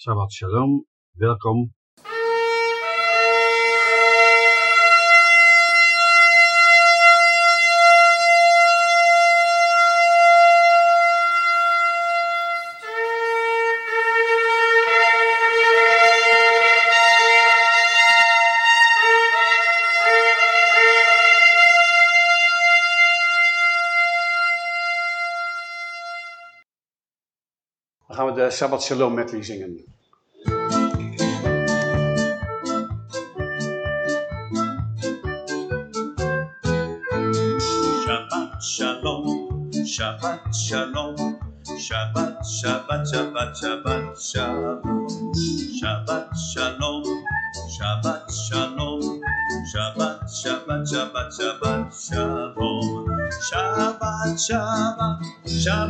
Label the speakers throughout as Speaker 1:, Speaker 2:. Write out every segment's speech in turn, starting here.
Speaker 1: Shabbat Shalom, welkom. Shabbat Shalom medley zingen.
Speaker 2: Shabbat shalom, Shabbat shalom, Shabbat, Shabbat, Shabbat, Shabbat,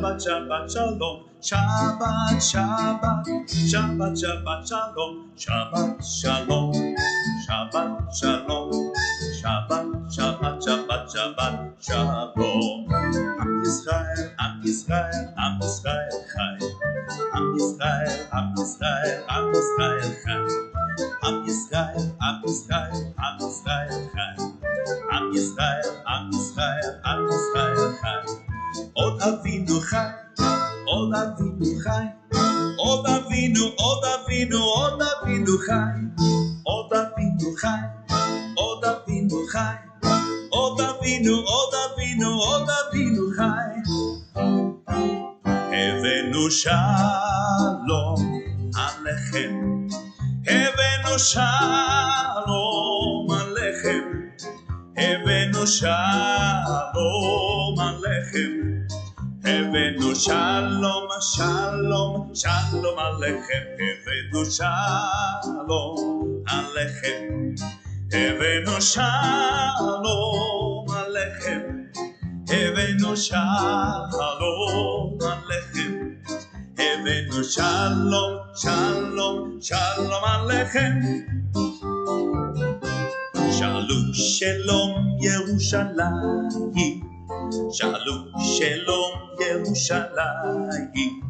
Speaker 2: Shabbat, Shabbat, shalom. Shabbat, Shabbat, Shabbat, Shabbat, shalom. Shabbat, shalom, Shabbat, shalom. שלום, שלום עליכם, הבאנו שלום עליכם. הבאנו שלום עליכם, הבאנו שלום עליכם, הבאנו שלום, שלום, שלום עליכם. שאלו שלום ירושלים, שאלו שלום ירושלים,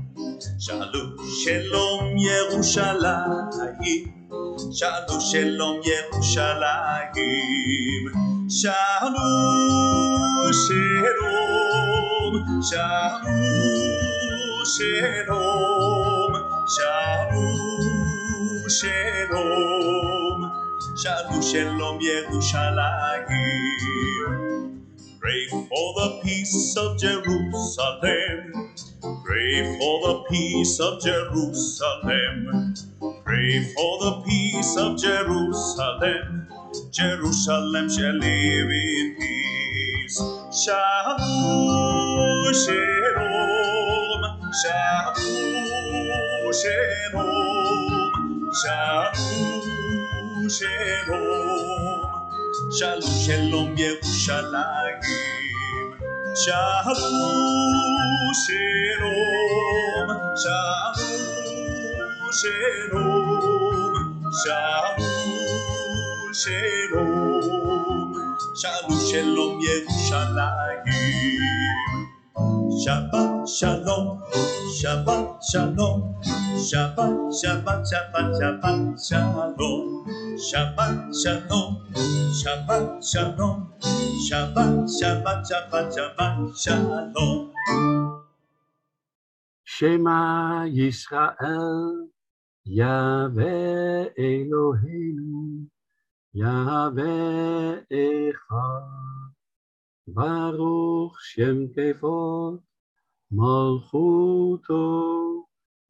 Speaker 2: שאלו שלום ירושלים. שאלו שלום ירושלים, שאלו שלום, שאלו שלום, שאלו שלום, שאלו שלום ירושלים. Pray for the peace of Jerusalem. Pray for the peace of Jerusalem. Pray for the peace of Jerusalem. Jerusalem shall live in peace. Shalom, shalom, shalom, shalom, shalom, shalom. Shalom, shalom, Yerushalayim. Shalom, shalom, shalom, shalom, shalom, shalom, shalom, shalom, Yerushalayim. Shabbat shalom, Shabbat shalom, Shabbat, Shabbat, Shabbat, Shabbat shalom, Shabbat shalom, Shabbat shalom, Shabbat, Shabbat, Shabbat, Shabbat shalom.
Speaker 1: Shema Yisrael, Yahweh Eloheinu, Yahweh Echad, Baruch Shem Kevod, Malchuto,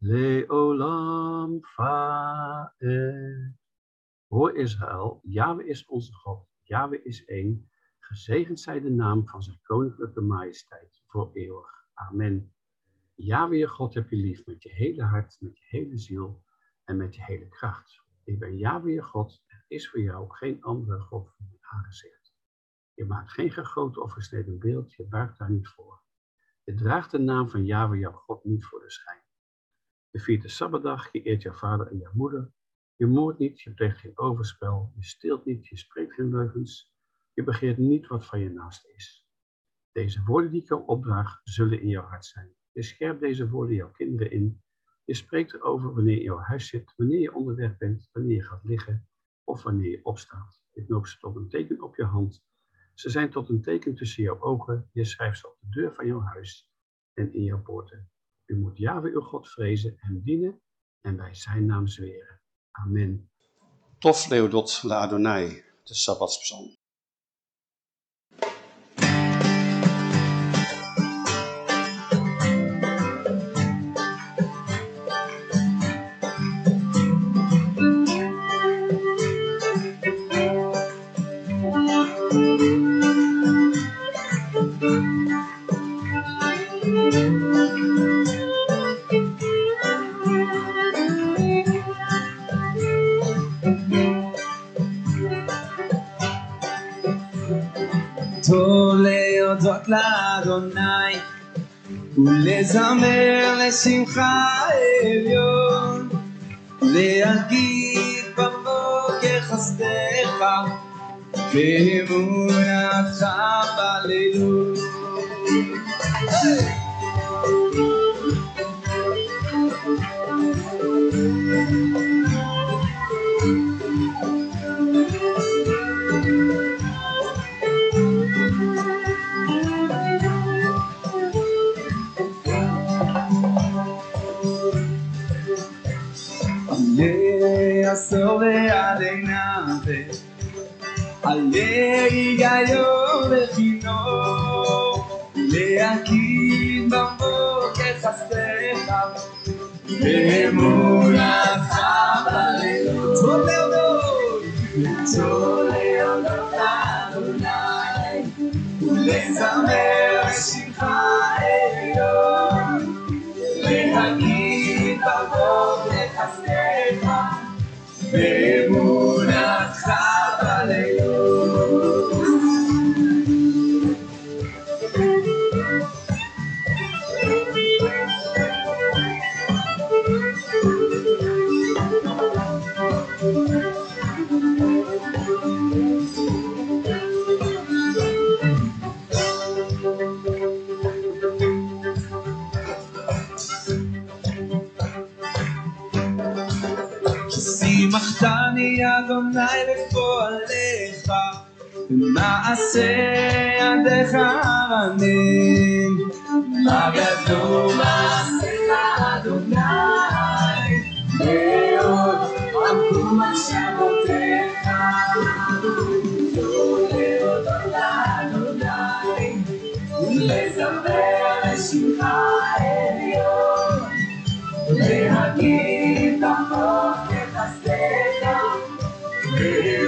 Speaker 1: Leolam Faed. Hoor Israël, Yahweh is onze God, Yahweh is één, gezegend zij de naam van zijn koninklijke majesteit, voor eeuwig. Amen. Yahweh je God heb je lief met je hele hart, met je hele ziel en met je hele kracht. Ik ben Yahweh je God, er is voor jou geen andere God voor mijn aangezicht. Je maakt geen gegoten of gesneden beeld, je buigt daar niet voor. Je draagt de naam van Yahweh jouw God niet voor de schijn. Je viert de Sabbatdag, je eert jouw vader en jouw moeder. Je moordt niet, je pleegt geen overspel, je steelt niet, je spreekt geen leugens. Je begeert niet wat van je naast is. Deze woorden die ik jou opdraag, zullen in jouw hart zijn. Je scherpt deze woorden jouw kinderen in. Je
Speaker 3: Je spreekt erover wanneer je in jouw huis zit, wanneer je onderweg bent, wanneer je gaat liggen of wanneer je opstaat. Je knoopt ze tot een teken op je hand. Ze zijn tot een teken tussen jouw ogen. Je schrijft ze op de deur van jouw huis en in jouw poorten. U moet Yahweh uw God vrezen en dienen en bij zijn naam zweren. Amen.
Speaker 1: Tof Leodot la Adonai, de Sabbatspsalm.
Speaker 4: ולזמר לשמחה עליון להגיד בבוקר חסדך ואמונתך בלילות עלה yo destino de aquí vamos que se. Amen. Magatumas sa Adonai, Deus, ang pumasyadong teka. Tuloy na Adonai, Lezang pera siya e Dios. Lehagit ang profetas teka. Deus,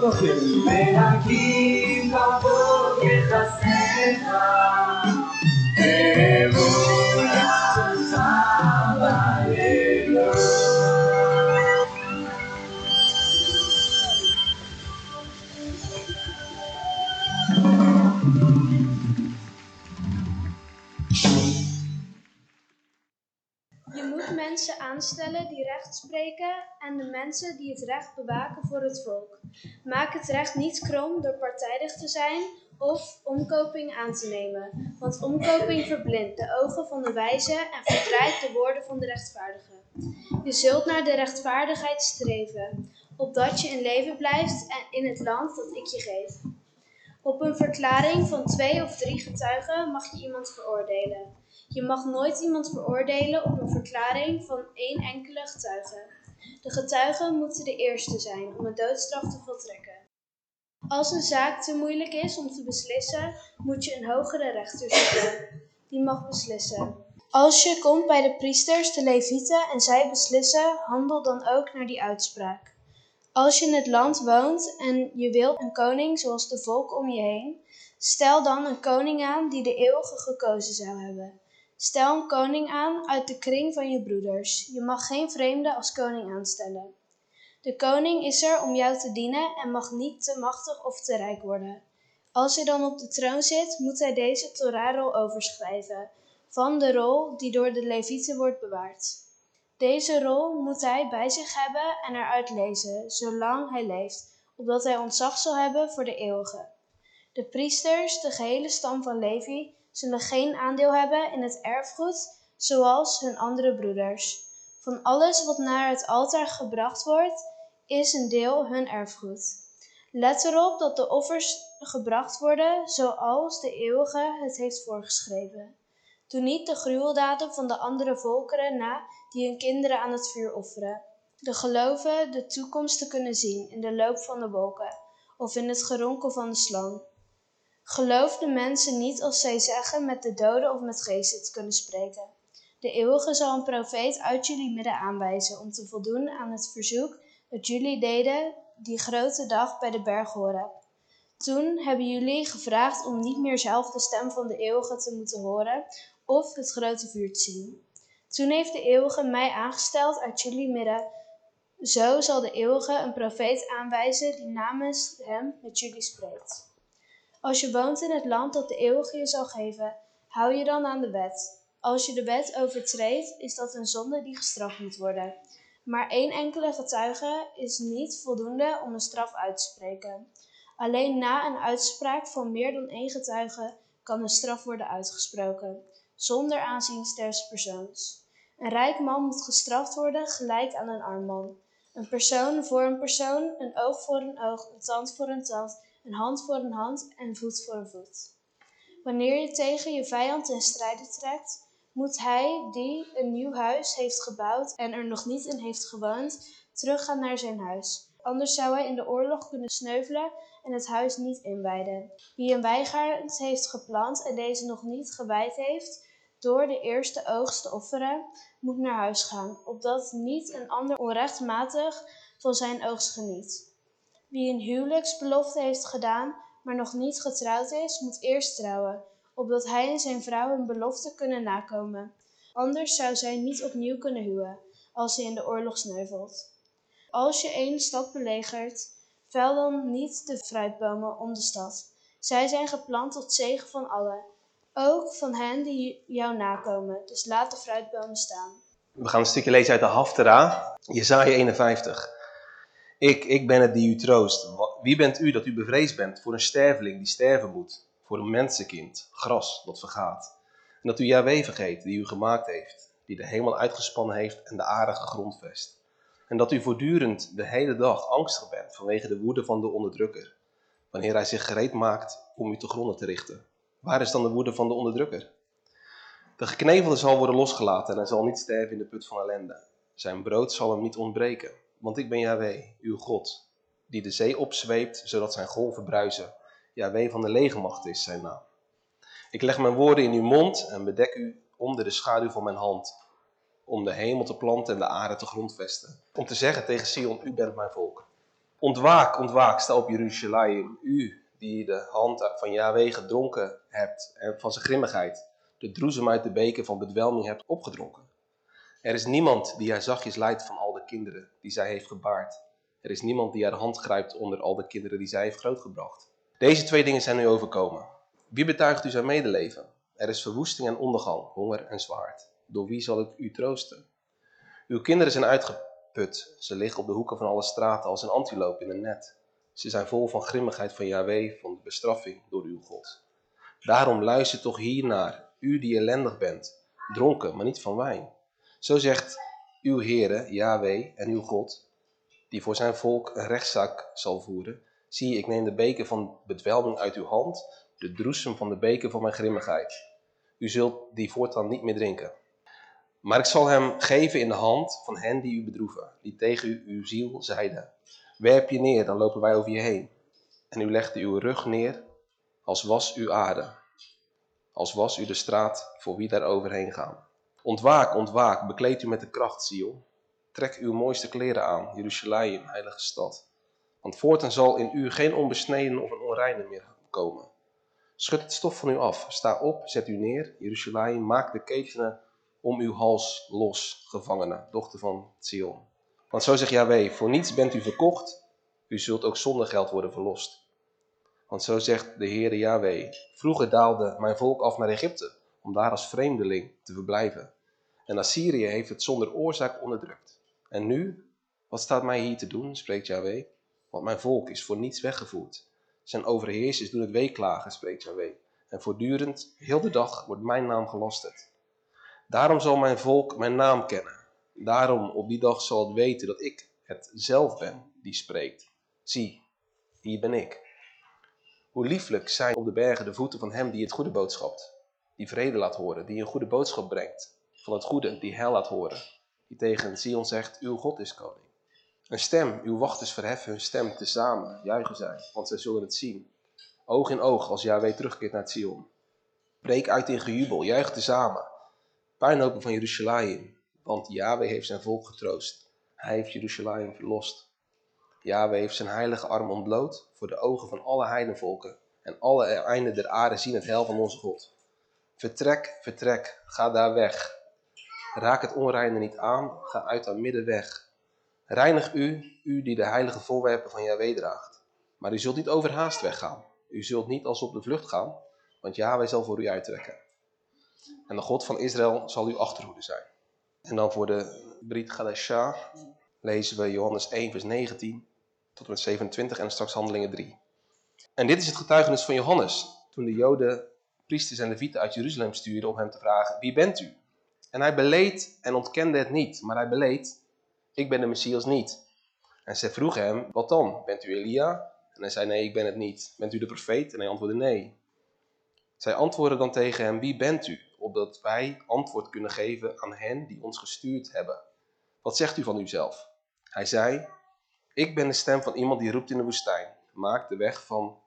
Speaker 4: entonces.
Speaker 5: Ven aquí. Mensen die het recht bewaken voor het volk. Maak het recht niet krom door partijdig te zijn of omkoping aan te nemen, want omkoping verblindt de ogen van de wijze en verdraait de woorden van de rechtvaardige. Je zult naar de rechtvaardigheid streven, opdat je in leven blijft en in het land dat ik je geef. Op een verklaring van twee of drie getuigen mag je iemand veroordelen. Je mag nooit iemand veroordelen op een verklaring van één enkele getuige. De getuigen moeten de eerste zijn om een doodstraf te voltrekken. Als een zaak te moeilijk is om te beslissen, moet je een hogere rechter zoeken. Die mag beslissen. Als je komt bij de priesters, de levieten, en zij beslissen, handel dan ook naar die uitspraak. Als je in het land woont en je wilt een koning zoals de volk om je heen, stel dan een koning aan die de eeuwige gekozen zou hebben. Stel een koning aan uit de kring van je broeders. Je mag geen vreemde als koning aanstellen. De koning is er om jou te dienen en mag niet te machtig of te rijk worden. Als hij dan op de troon zit, moet hij deze Torahrol overschrijven, van de rol die door de Levieten wordt bewaard. Deze rol moet hij bij zich hebben en eruit lezen, zolang hij leeft, opdat hij ontzag zal hebben voor de eeuwige. De priesters, de gehele stam van Levi, zullen geen aandeel hebben in het erfgoed, zoals hun andere broeders. Van alles wat naar het altaar gebracht wordt, is een deel hun erfgoed. Let erop dat de offers gebracht worden zoals de eeuwige het heeft voorgeschreven. Doe niet de gruweldaden van de andere volkeren na die hun kinderen aan het vuur offeren. De geloven de toekomst te kunnen zien in de loop van de wolken of in het geronkel van de slang. Geloof de mensen niet als zij zeggen met de doden of met geesten te kunnen spreken. De eeuwige zal een profeet uit jullie midden aanwijzen om te voldoen aan het verzoek dat jullie deden die grote dag bij de berg Horeb. Toen hebben jullie gevraagd om niet meer zelf de stem van de eeuwige te moeten horen of het grote vuur te zien. Toen heeft de eeuwige mij aangesteld uit jullie midden. Zo zal de eeuwige een profeet aanwijzen die namens hem met jullie spreekt. Als je woont in het land dat de eeuwige je zal geven, hou je dan aan de wet. Als je de wet overtreedt, is dat een zonde die gestraft moet worden. Maar één enkele getuige is niet voldoende om een straf uit te spreken. Alleen na een uitspraak van meer dan één getuige kan een straf worden uitgesproken, zonder aanzien des persoons. Een rijk man moet gestraft worden gelijk aan een arm man. Een persoon voor een persoon, een oog voor een oog, een tand voor een tand, een hand voor een hand en voet voor een voet. Wanneer je tegen je vijand ten strijde trekt, moet hij die een nieuw huis heeft gebouwd en er nog niet in heeft gewoond, teruggaan naar zijn huis. Anders zou hij in de oorlog kunnen sneuvelen en het huis niet inwijden. Wie een wijngaard heeft geplant en deze nog niet gewijd heeft, door de eerste oogst te offeren, moet naar huis gaan, opdat niet een ander onrechtmatig van zijn oogst geniet. Wie een huwelijksbelofte heeft gedaan, maar nog niet getrouwd is, moet eerst trouwen, opdat hij en zijn vrouw hun belofte kunnen nakomen. Anders zou zij niet opnieuw kunnen huwen, als hij in de oorlog sneuvelt. Als je een stad belegert, vel dan niet de fruitbomen om de stad. Zij zijn geplant tot zegen van allen, ook van hen die jou nakomen. Dus laat de fruitbomen staan.
Speaker 6: We gaan een stukje lezen uit de Haftara, Jesaja 51. Ik, ik ben het die u troost. Wie bent u dat u bevreesd bent voor een sterveling die sterven moet? Voor een mensenkind, gras dat vergaat. En dat u Yahweh vergeet, die u gemaakt heeft, die de hemel uitgespannen heeft en de aarde gegrondvest. En dat u voortdurend de hele dag angstig bent vanwege de woede van de onderdrukker, wanneer hij zich gereed maakt om u te gronden te richten. Waar is dan de woede van de onderdrukker? De geknevelde zal worden losgelaten en hij zal niet sterven in de put van ellende. Zijn brood zal hem niet ontbreken, want ik ben Yahweh, uw God, die de zee opzweept, zodat zijn golven bruisen. Yahweh van de legermacht is zijn naam. Ik leg mijn woorden in uw mond en bedek u onder de schaduw van mijn hand, om de hemel te planten en de aarde te grondvesten. Om te zeggen tegen Sion, u bent mijn volk. Ontwaak, ontwaak, sta op Jeruzalem, u die de hand van Yahweh gedronken hebt en van zijn grimmigheid, de droesem uit de beker van bedwelming hebt opgedronken. Er is niemand die haar zachtjes leidt van al de kinderen die zij heeft gebaard. Er is niemand die haar hand grijpt onder al de kinderen die zij heeft grootgebracht. Deze twee dingen zijn u overkomen. Wie betuigt u zijn medeleven? Er is verwoesting en ondergang, honger en zwaard. Door wie zal ik u troosten? Uw kinderen zijn uitgeput. Ze liggen op de hoeken van alle straten als een antiloop in een net. Ze zijn vol van grimmigheid van Yahweh, van de bestraffing door uw God. Daarom luister toch hiernaar, u die ellendig bent, dronken, maar niet van wijn. Zo zegt uw Heere, Yahweh en uw God, die voor zijn volk een rechtszaak zal voeren. Zie, ik neem de beker van bedwelming uit uw hand, de droesem van de beker van mijn grimmigheid. U zult die voortaan niet meer drinken. Maar ik zal hem geven in de hand van hen die u bedroeven, die tegen u uw ziel zeiden. Werp je neer, dan lopen wij over je heen. En u legde uw rug neer, als was uw aarde. Als was u de straat voor wie daar overheen gaan. Ontwaak, ontwaak, bekleed u met de kracht, Sion. Trek uw mooiste kleren aan, Jeruzalem, heilige stad. Want voortaan zal in u geen onbesneden of een onreine meer komen. Schud het stof van u af. Sta op, zet u neer, Jeruzalem. Maak de ketenen om uw hals los, gevangene, dochter van Zion. Want zo zegt Yahweh, voor niets bent u verkocht, u zult ook zonder geld worden verlost. Want zo zegt de Heere Yahweh, vroeger daalde mijn volk af naar Egypte, om daar als vreemdeling te verblijven. En Assyrië heeft het zonder oorzaak onderdrukt. En nu, wat staat mij hier te doen, spreekt Yahweh, want mijn volk is voor niets weggevoerd. Zijn overheersers doen het weeklagen, spreekt Yahweh. En voortdurend, heel de dag, wordt mijn naam gelasterd. Daarom zal mijn volk mijn naam kennen. Daarom op die dag zal het weten dat ik het zelf ben die spreekt. Zie, hier ben ik. Hoe lieflijk zijn op de bergen de voeten van hem die het goede boodschapt. Die vrede laat horen, die een goede boodschap brengt. Van het goede, die hel laat horen. Die tegen Sion zegt, uw God is koning. Een stem, uw wachters verheffen hun stem tezamen, juichen zij, want zij zullen het zien. Oog in oog als Yahweh terugkeert naar Sion. Breek uit in gejubel, juich tezamen. Puinhopen van Jeruzalem, want Yahweh heeft zijn volk getroost. Hij heeft Jeruzalem verlost. Yahweh heeft zijn heilige arm ontbloot voor de ogen van alle heidenvolken. En alle einden der aarde zien het hel van onze God. Vertrek, vertrek, ga daar weg. Raak het onreine niet aan, ga uit haar midden weg. Reinig u, u die de heilige voorwerpen van Yahweh draagt. Maar u zult niet overhaast weggaan. U zult niet als op de vlucht gaan, want Yahweh zal voor u uittrekken. En de God van Israël zal uw achterhoede zijn. En dan voor de Brit Gadesha lezen we Johannes 1 vers 19 tot en met 27 en straks handelingen 3. En dit is het getuigenis van Johannes, toen de joden priesters en levieten uit Jeruzalem stuurden om hem te vragen, wie bent u? En hij beleed en ontkende het niet, maar hij beleed, ik ben de Messias niet. En zij vroegen hem, wat dan? Bent u Elia? En hij zei, nee, ik ben het niet. Bent u de profeet? En hij antwoordde, nee. Zij antwoordden dan tegen hem, wie bent u? Opdat wij antwoord kunnen geven aan hen die ons gestuurd hebben. Wat zegt u van uzelf? Hij zei, ik ben de stem van iemand die roept in de woestijn. Maak de weg van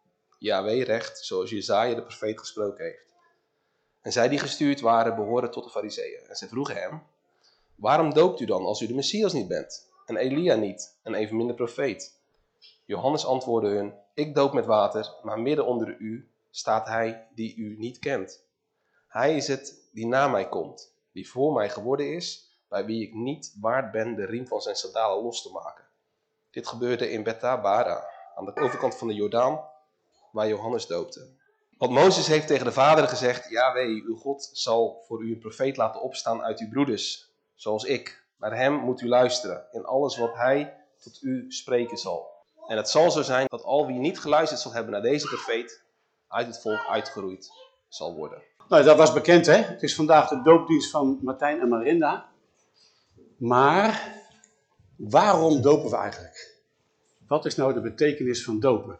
Speaker 6: Yahweh recht, zoals Jezaja de profeet gesproken heeft. En zij die gestuurd waren, behoren tot de fariseeën. En zij vroegen hem, waarom doopt u dan als u de Messias niet bent? En Elia niet, en evenmin de profeet? Johannes antwoordde hun, ik doop met water, maar midden onder u staat hij die u niet kent. Hij is het die na mij komt, die voor mij geworden is, bij wie ik niet waard ben de riem van zijn sandalen los te maken. Dit gebeurde in Bethabara, aan de overkant van de Jordaan, waar Johannes doopte. Want Mozes heeft tegen de vaderen gezegd, Yahweh, uw God zal voor u een profeet laten opstaan uit uw broeders, zoals ik. Naar hem moet u luisteren in alles wat hij tot u spreken zal. En het zal zo zijn dat al wie niet geluisterd zal hebben naar deze profeet, uit het volk uitgeroeid zal worden.
Speaker 1: Nou, dat was bekend hè. Het is vandaag de doopdienst van Martijn en Marinda. Maar waarom dopen we eigenlijk? Wat is nou de betekenis van dopen?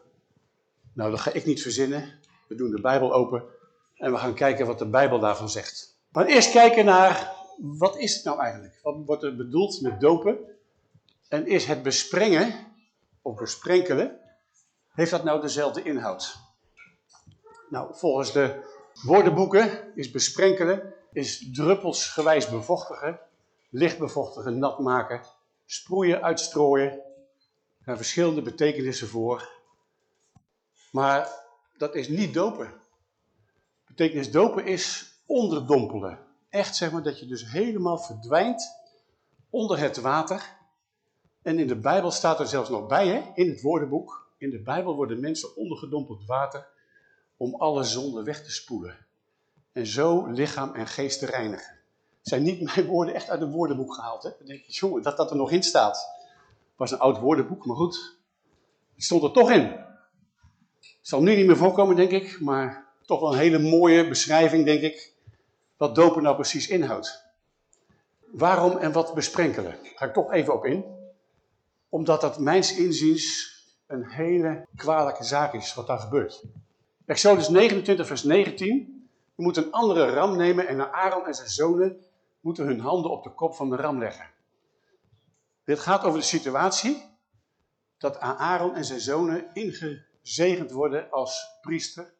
Speaker 1: Nou, dat ga ik niet verzinnen. We doen de Bijbel open en we gaan kijken wat de Bijbel daarvan zegt. Maar eerst kijken naar, wat is het nou eigenlijk? Wat wordt er bedoeld met dopen? En is het besprengen, of besprenkelen, heeft dat nou dezelfde inhoud? Nou, volgens de woordenboeken is besprenkelen, is druppelsgewijs bevochtigen, licht bevochtigen, nat maken, sproeien, uitstrooien. Er zijn verschillende betekenissen voor. Maar dat is niet dopen. Betekenis dopen is onderdompelen. Echt zeg maar dat je dus helemaal verdwijnt onder het water. En in de Bijbel staat er zelfs nog bij, hè, in het woordenboek. In de Bijbel worden mensen ondergedompeld water om alle zonde weg te spoelen. En zo lichaam en geest te reinigen. Zijn niet mijn woorden echt uit een woordenboek gehaald. Hè? Dan denk je, jongen, dat dat er nog in staat. Het was een oud woordenboek, maar goed. Het stond er toch in. Zal nu niet meer voorkomen, denk ik. Maar toch wel een hele mooie beschrijving, denk ik. Wat dopen nou precies inhoudt. Waarom en wat besprenkelen? Daar ga ik toch even op in. Omdat dat mijns inziens een hele kwalijke zaak is wat daar gebeurt. Exodus 29 vers 19. Je moet een andere ram nemen en Aaron en zijn zonen moeten hun handen op de kop van de ram leggen. Dit gaat over de situatie dat Aaron en zijn zonen ingezegend worden als priester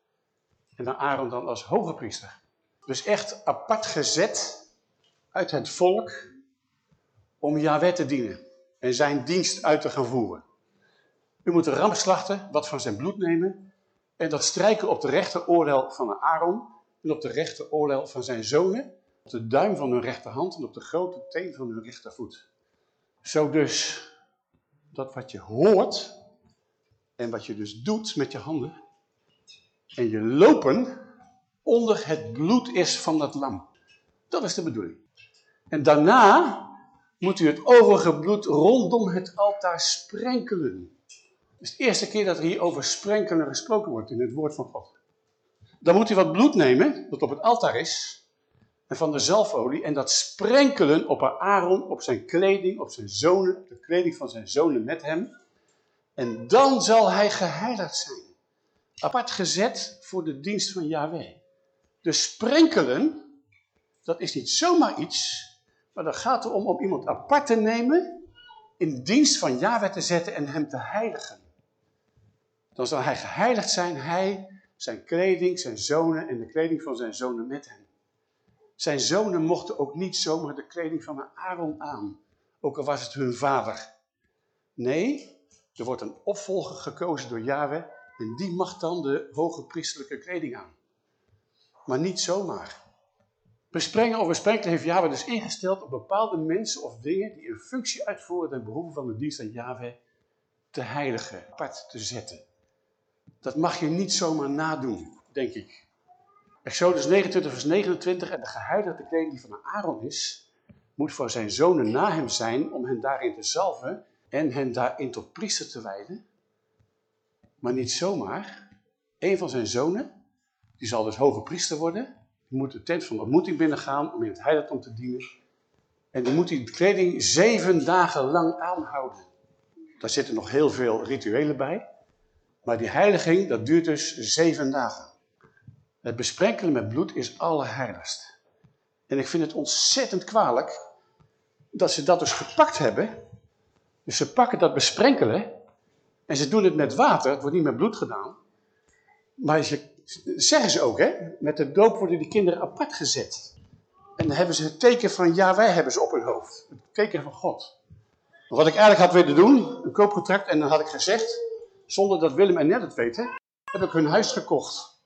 Speaker 1: en Aaron dan als hoge priester. Dus echt apart gezet uit het volk om Yahweh te dienen en zijn dienst uit te gaan voeren. U moet de ram slachten, wat van zijn bloed nemen En dat strijken op de rechteroorlel van Aaron en op de rechteroorlel van zijn zonen, op de duim van hun rechterhand en op de grote teen van hun rechtervoet. Zo dus, dat wat je hoort en wat je dus doet met je handen en je lopen onder het bloed is van dat lam. Dat is de bedoeling. En daarna moet u het overige bloed rondom het altaar sprenkelen. Het is de eerste keer dat er hier over sprenkelen gesproken wordt in het woord van God. Dan moet u wat bloed nemen, dat op het altaar is, en van de zalfolie, en dat sprenkelen op Aaron, op zijn kleding, op zijn zonen, op de kleding van zijn zonen met hem. En dan zal hij geheiligd zijn. Apart gezet voor de dienst van Yahweh. Dus sprenkelen, dat is niet zomaar iets, maar dan gaat erom om iemand apart te nemen, in dienst van Yahweh te zetten en hem te heiligen. Dan zal hij geheiligd zijn, hij, zijn kleding, zijn zonen en de kleding van zijn zonen met hem. Zijn zonen mochten ook niet zomaar de kleding van Aaron aan, ook al was het hun vader. Nee, er wordt een opvolger gekozen door Yahweh en die mag dan de hoge priestelijke kleding aan. Maar niet zomaar. Besprengen of besprenkelen heeft Yahweh dus ingesteld op bepaalde mensen of dingen die een functie uitvoeren ten behoeve van de dienst aan Yahweh te heiligen, apart te zetten. Dat mag je niet zomaar nadoen, denk ik. Exodus 29 vers 29 en de geheiligde kleding die van Aaron is, moet voor zijn zonen na hem zijn om hen daarin te zalven en hen daarin tot priester te wijden. Maar niet zomaar. Een van zijn zonen, die zal dus hoge priester worden, die moet de tent van ontmoeting binnengaan om in het heiligdom te dienen. En die moet die kleding zeven dagen lang aanhouden. Daar zitten nog heel veel rituelen bij. Maar die heiliging, dat duurt dus zeven dagen. Het besprenkelen met bloed is allerheiligst. En ik vind het ontzettend kwalijk dat ze dat dus gepakt hebben. Dus ze pakken dat besprenkelen en ze doen het met water. Het wordt niet met bloed gedaan. Maar je zeggen ze ook, hè? Met de doop worden die kinderen apart gezet. En dan hebben ze het teken van ja, wij hebben ze op hun hoofd. Het teken van God. Wat ik eigenlijk had willen doen, een koopcontract, en dan had ik gezegd, zonder dat Willem en Ned het weten, heb ik hun huis gekocht.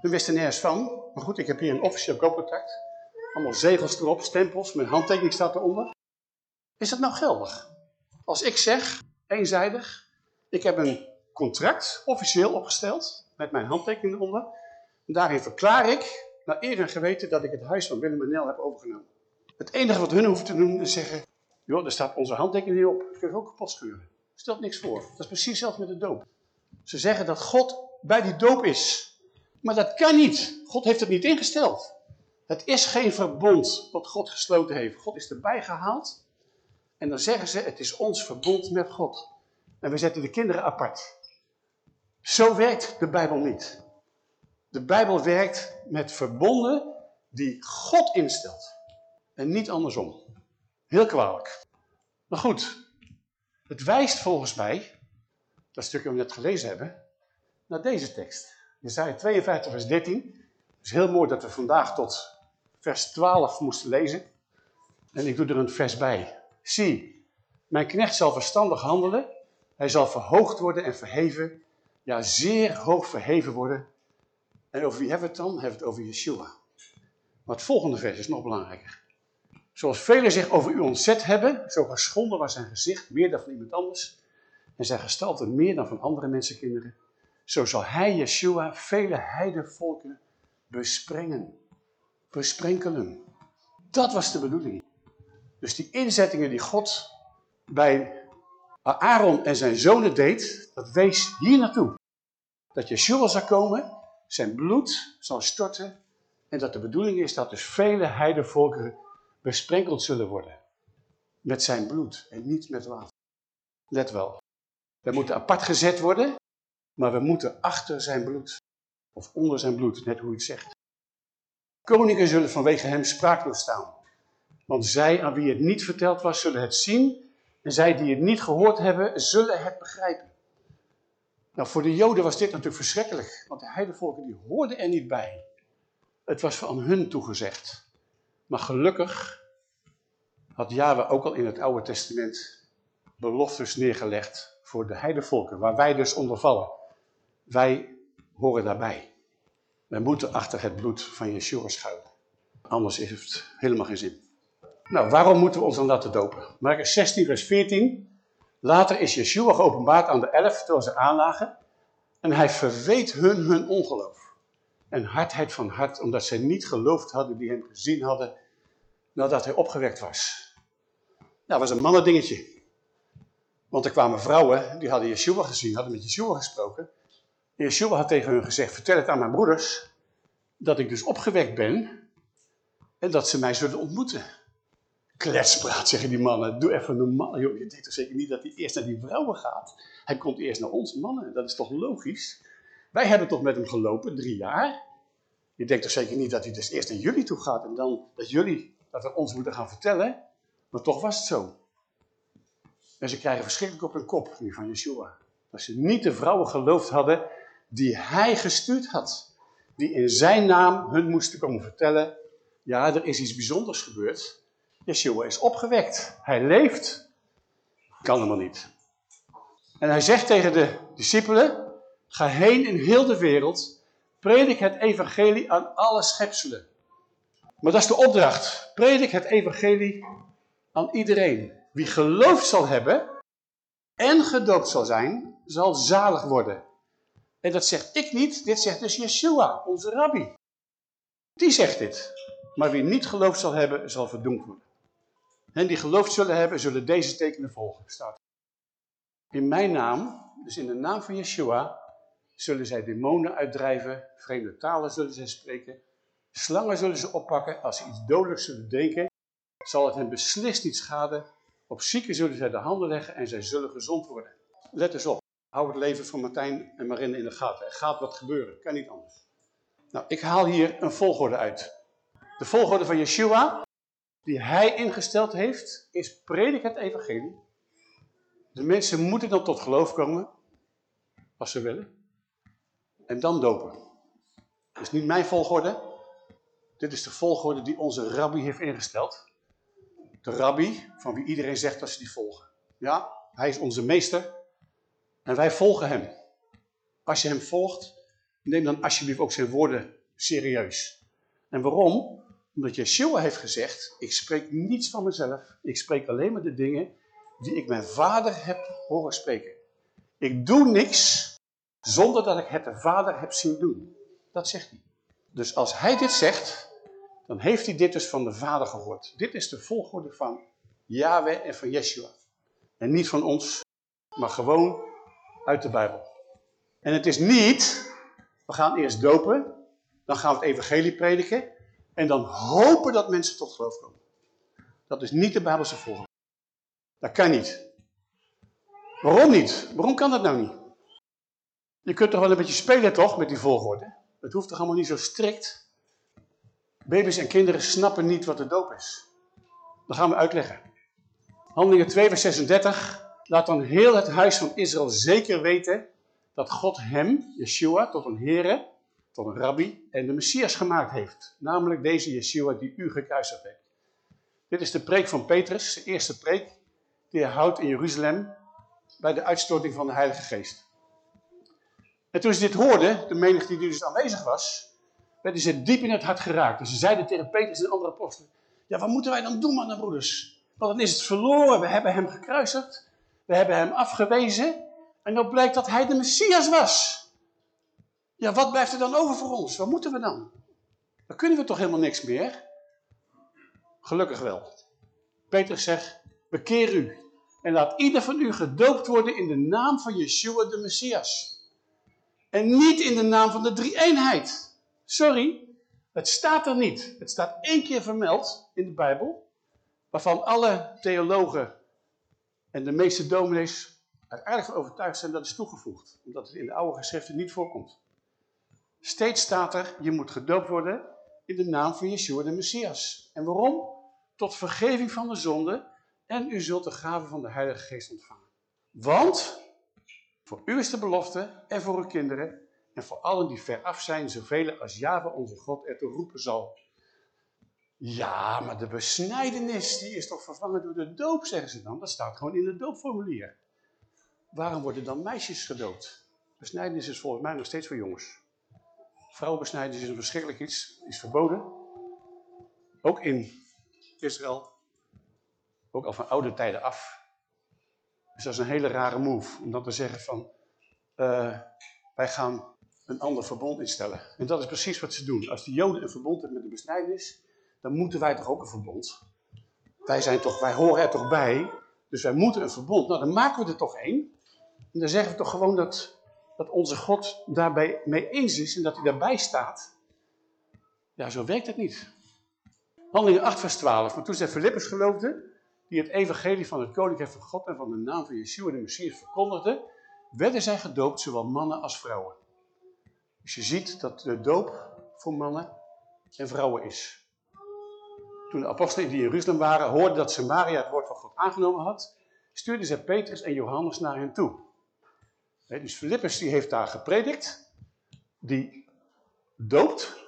Speaker 1: Hun wisten nergens van. Maar goed, ik heb hier een officieel koopcontract. Allemaal zegels erop, stempels, mijn handtekening staat eronder. Is dat nou geldig? Als ik zeg, eenzijdig, ik heb een contract officieel opgesteld met mijn handtekening eronder. Daarin verklaar ik, naar eer en geweten, dat ik het huis van Willem en Nel heb overgenomen. Het enige wat hun hoeven te doen is zeggen, joh, er staat onze handtekening op, dat kun je ook kapot scheuren. Stelt niks voor. Dat is precies hetzelfde met de doop. Ze zeggen dat God bij die doop is. Maar dat kan niet. God heeft het niet ingesteld. Het is geen verbond wat God gesloten heeft. God is erbij gehaald. En dan zeggen ze, het is ons verbond met God. En we zetten de kinderen apart. Zo werkt de Bijbel niet. De Bijbel werkt met verbonden die God instelt. En niet andersom. Heel kwalijk. Maar goed, het wijst volgens mij, dat stukje we net gelezen hebben, naar deze tekst. Jezaja 52 vers 13. Het is heel mooi dat we vandaag tot vers 12 moesten lezen. En ik doe er een vers bij. Zie, mijn knecht zal verstandig handelen. Hij zal verhoogd worden en verheven ja, zeer hoog verheven worden. En over wie hebben we het dan? Hebben we het over Yeshua. Maar het volgende vers is nog belangrijker. Zoals velen zich over u ontzet hebben, zo geschonden was zijn gezicht meer dan van iemand anders, en zijn gestalte meer dan van andere mensenkinderen, zo zal hij, Yeshua, vele heidenvolken besprengen, besprenkelen. Dat was de bedoeling. Dus die inzettingen die God bij Aaron en zijn zonen deed, dat wees hier naartoe. Dat Yeshua zou komen, zijn bloed zal storten en dat de bedoeling is dat dus vele heidenvolkeren besprenkeld zullen worden. Met zijn bloed en niet met water. Let wel, we moeten apart gezet worden, maar we moeten achter zijn bloed. Of onder zijn bloed, net hoe je het zegt. Koningen zullen vanwege hem spraakloos staan. Want zij aan wie het niet verteld was, zullen het zien en zij die het niet gehoord hebben, zullen het begrijpen. Nou, voor de Joden was dit natuurlijk verschrikkelijk, want de heidevolken die hoorden er niet bij. Het was aan hun toegezegd. Maar gelukkig had Yahweh ook al in het Oude Testament beloftes neergelegd voor de heidevolken, waar wij dus onder vallen. Wij horen daarbij. Wij moeten achter het bloed van Yeshua schuilen. Anders heeft het helemaal geen zin. Nou, waarom moeten we ons dan laten dopen? Markus 16 vers 14. Later is Yeshua geopenbaard aan de elf terwijl ze aanlagen. En hij verweet hun hun ongeloof. En hardheid van hart, omdat zij niet geloofd hadden die hem gezien hadden nadat hij opgewekt was. Nou, dat was een mannendingetje. Want er kwamen vrouwen, die hadden Yeshua gezien, hadden met Yeshua gesproken. En Yeshua had tegen hun gezegd, vertel het aan mijn broeders, dat ik dus opgewekt ben en dat ze mij zullen ontmoeten. Kletspraat, zeggen die mannen. Doe even normaal. Joh, je denkt toch zeker niet dat hij eerst naar die vrouwen gaat? Hij komt eerst naar ons mannen. Dat is toch logisch? Wij hebben toch met hem gelopen, drie jaar? Je denkt toch zeker niet dat hij dus eerst naar jullie toe gaat en dan dat jullie, dat we ons moeten gaan vertellen? Maar toch was het zo. En ze krijgen verschrikkelijk op hun kop, nu van Yeshua. Dat ze niet de vrouwen geloofd hadden die hij gestuurd had. Die in zijn naam hun moesten komen vertellen, ja, er is iets bijzonders gebeurd. Yeshua is opgewekt. Hij leeft. Kan helemaal niet. En hij zegt tegen de discipelen, ga heen in heel de wereld, predik het evangelie aan alle schepselen. Maar dat is de opdracht. Predik het evangelie aan iedereen. Wie geloofd zal hebben en gedoopt zal zijn, zal zalig worden. En dat zeg ik niet, dit zegt dus Yeshua, onze rabbi. Die zegt dit. Maar wie niet geloofd zal hebben, zal verdoemd worden. En die geloofd zullen hebben, zullen deze tekenen volgen. Staat. In mijn naam, dus in de naam van Yeshua, zullen zij demonen uitdrijven, vreemde talen zullen zij spreken, slangen zullen ze oppakken, als ze iets dodelijks zullen denken, zal het hen beslist niet schaden. Op zieken zullen zij de handen leggen en zij zullen gezond worden. Let eens op, hou het leven van Martijn en Marine in de gaten. Er gaat wat gebeuren, kan niet anders. Nou, ik haal hier een volgorde uit. De volgorde van Yeshua, die hij ingesteld heeft, is predik het evangelie. De mensen moeten dan tot geloof komen, als ze willen. En dan dopen. Dat is niet mijn volgorde. Dit is de volgorde die onze rabbi heeft ingesteld. De rabbi, van wie iedereen zegt dat ze die volgen. Ja, hij is onze meester. En wij volgen hem. Als je hem volgt, neem dan alsjeblieft ook zijn woorden serieus. En waarom? Omdat Yeshua heeft gezegd, ik spreek niets van mezelf. Ik spreek alleen maar de dingen die ik mijn vader heb horen spreken. Ik doe niks zonder dat ik het de vader heb zien doen. Dat zegt hij. Dus als hij dit zegt, dan heeft hij dit dus van de vader gehoord. Dit is de volgorde van Yahweh en van Yeshua. En niet van ons, maar gewoon uit de Bijbel. En het is niet, we gaan eerst dopen, dan gaan we het evangelie prediken en dan hopen dat mensen tot geloof komen. Dat is niet de Bijbelse volgorde. Dat kan niet. Waarom niet? Waarom kan dat nou niet? Je kunt toch wel een beetje spelen toch met die volgorde? Het hoeft toch allemaal niet zo strikt? Baby's en kinderen snappen niet wat de doop is. Dat gaan we uitleggen. Handelingen 2 vers 36. Laat dan heel het huis van Israël zeker weten dat God hem, Yeshua, tot een here, tot een rabbi en de Messias gemaakt heeft. Namelijk deze Yeshua die u gekruisigd heeft. Dit is de preek van Petrus, de eerste preek die hij houdt in Jeruzalem bij de uitstorting van de Heilige Geest. En toen ze dit hoorden, de menigte die dus aanwezig was, werden ze diep in het hart geraakt. Dus ze zeiden tegen Petrus en de andere apostelen, ja wat moeten wij dan doen mannen broeders? Want dan is het verloren, we hebben hem gekruisigd, we hebben hem afgewezen en dan blijkt dat hij de Messias was. Ja, wat blijft er dan over voor ons? Wat moeten we dan? Dan kunnen we toch helemaal niks meer? Gelukkig wel. Petrus zegt, bekeer u en laat ieder van u gedoopt worden in de naam van Yeshua de Messias. En niet in de naam van de drie-eenheid. Sorry, het staat er niet. Het staat één keer vermeld in de Bijbel, waarvan alle theologen en de meeste dominees uiteindelijk van overtuigd zijn dat is toegevoegd. Omdat het in de oude geschriften niet voorkomt. Steeds staat er, je moet gedoopt worden in de naam van Yeshua de Messias. En waarom? Tot vergeving van de zonde en u zult de gave van de Heilige Geest ontvangen. Want voor u is de belofte en voor uw kinderen en voor allen die ver af zijn, zoveel als Java onze God er roepen zal. Ja, maar de besnijdenis die is toch vervangen door de doop, zeggen ze dan. Dat staat gewoon in het doopformulier. Waarom worden dan meisjes gedoopt? Besnijdenis is volgens mij nog steeds voor jongens. Vrouwenbesnijdenis is een verschrikkelijk iets, is verboden. Ook in Israël. Ook al van oude tijden af. Dus dat is een hele rare move. Om dan te zeggen van, eh, wij gaan een ander verbond instellen. En dat is precies wat ze doen. Als de Joden een verbond hebben met de besnijdenis, dan moeten wij toch ook een verbond. Wij, zijn toch, wij horen er toch bij, dus wij moeten een verbond. Nou, dan maken we er toch één. En dan zeggen we toch gewoon dat, dat onze God daarbij mee eens is en dat hij daarbij staat. Ja, zo werkt het niet. Handelingen 8 vers 12. Maar toen zij Filippus geloofde, die het evangelie van het koninkrijk van God en van de naam van Yeshua de Messias verkondigde, werden zij gedoopt, zowel mannen als vrouwen. Dus je ziet dat de doop voor mannen en vrouwen is. Toen de apostelen die in Jeruzalem waren, hoorden dat Samaria het woord van God aangenomen had, stuurden zij Petrus en Johannes naar hen toe. Dus Filippus die heeft daar gepredikt, die doopt,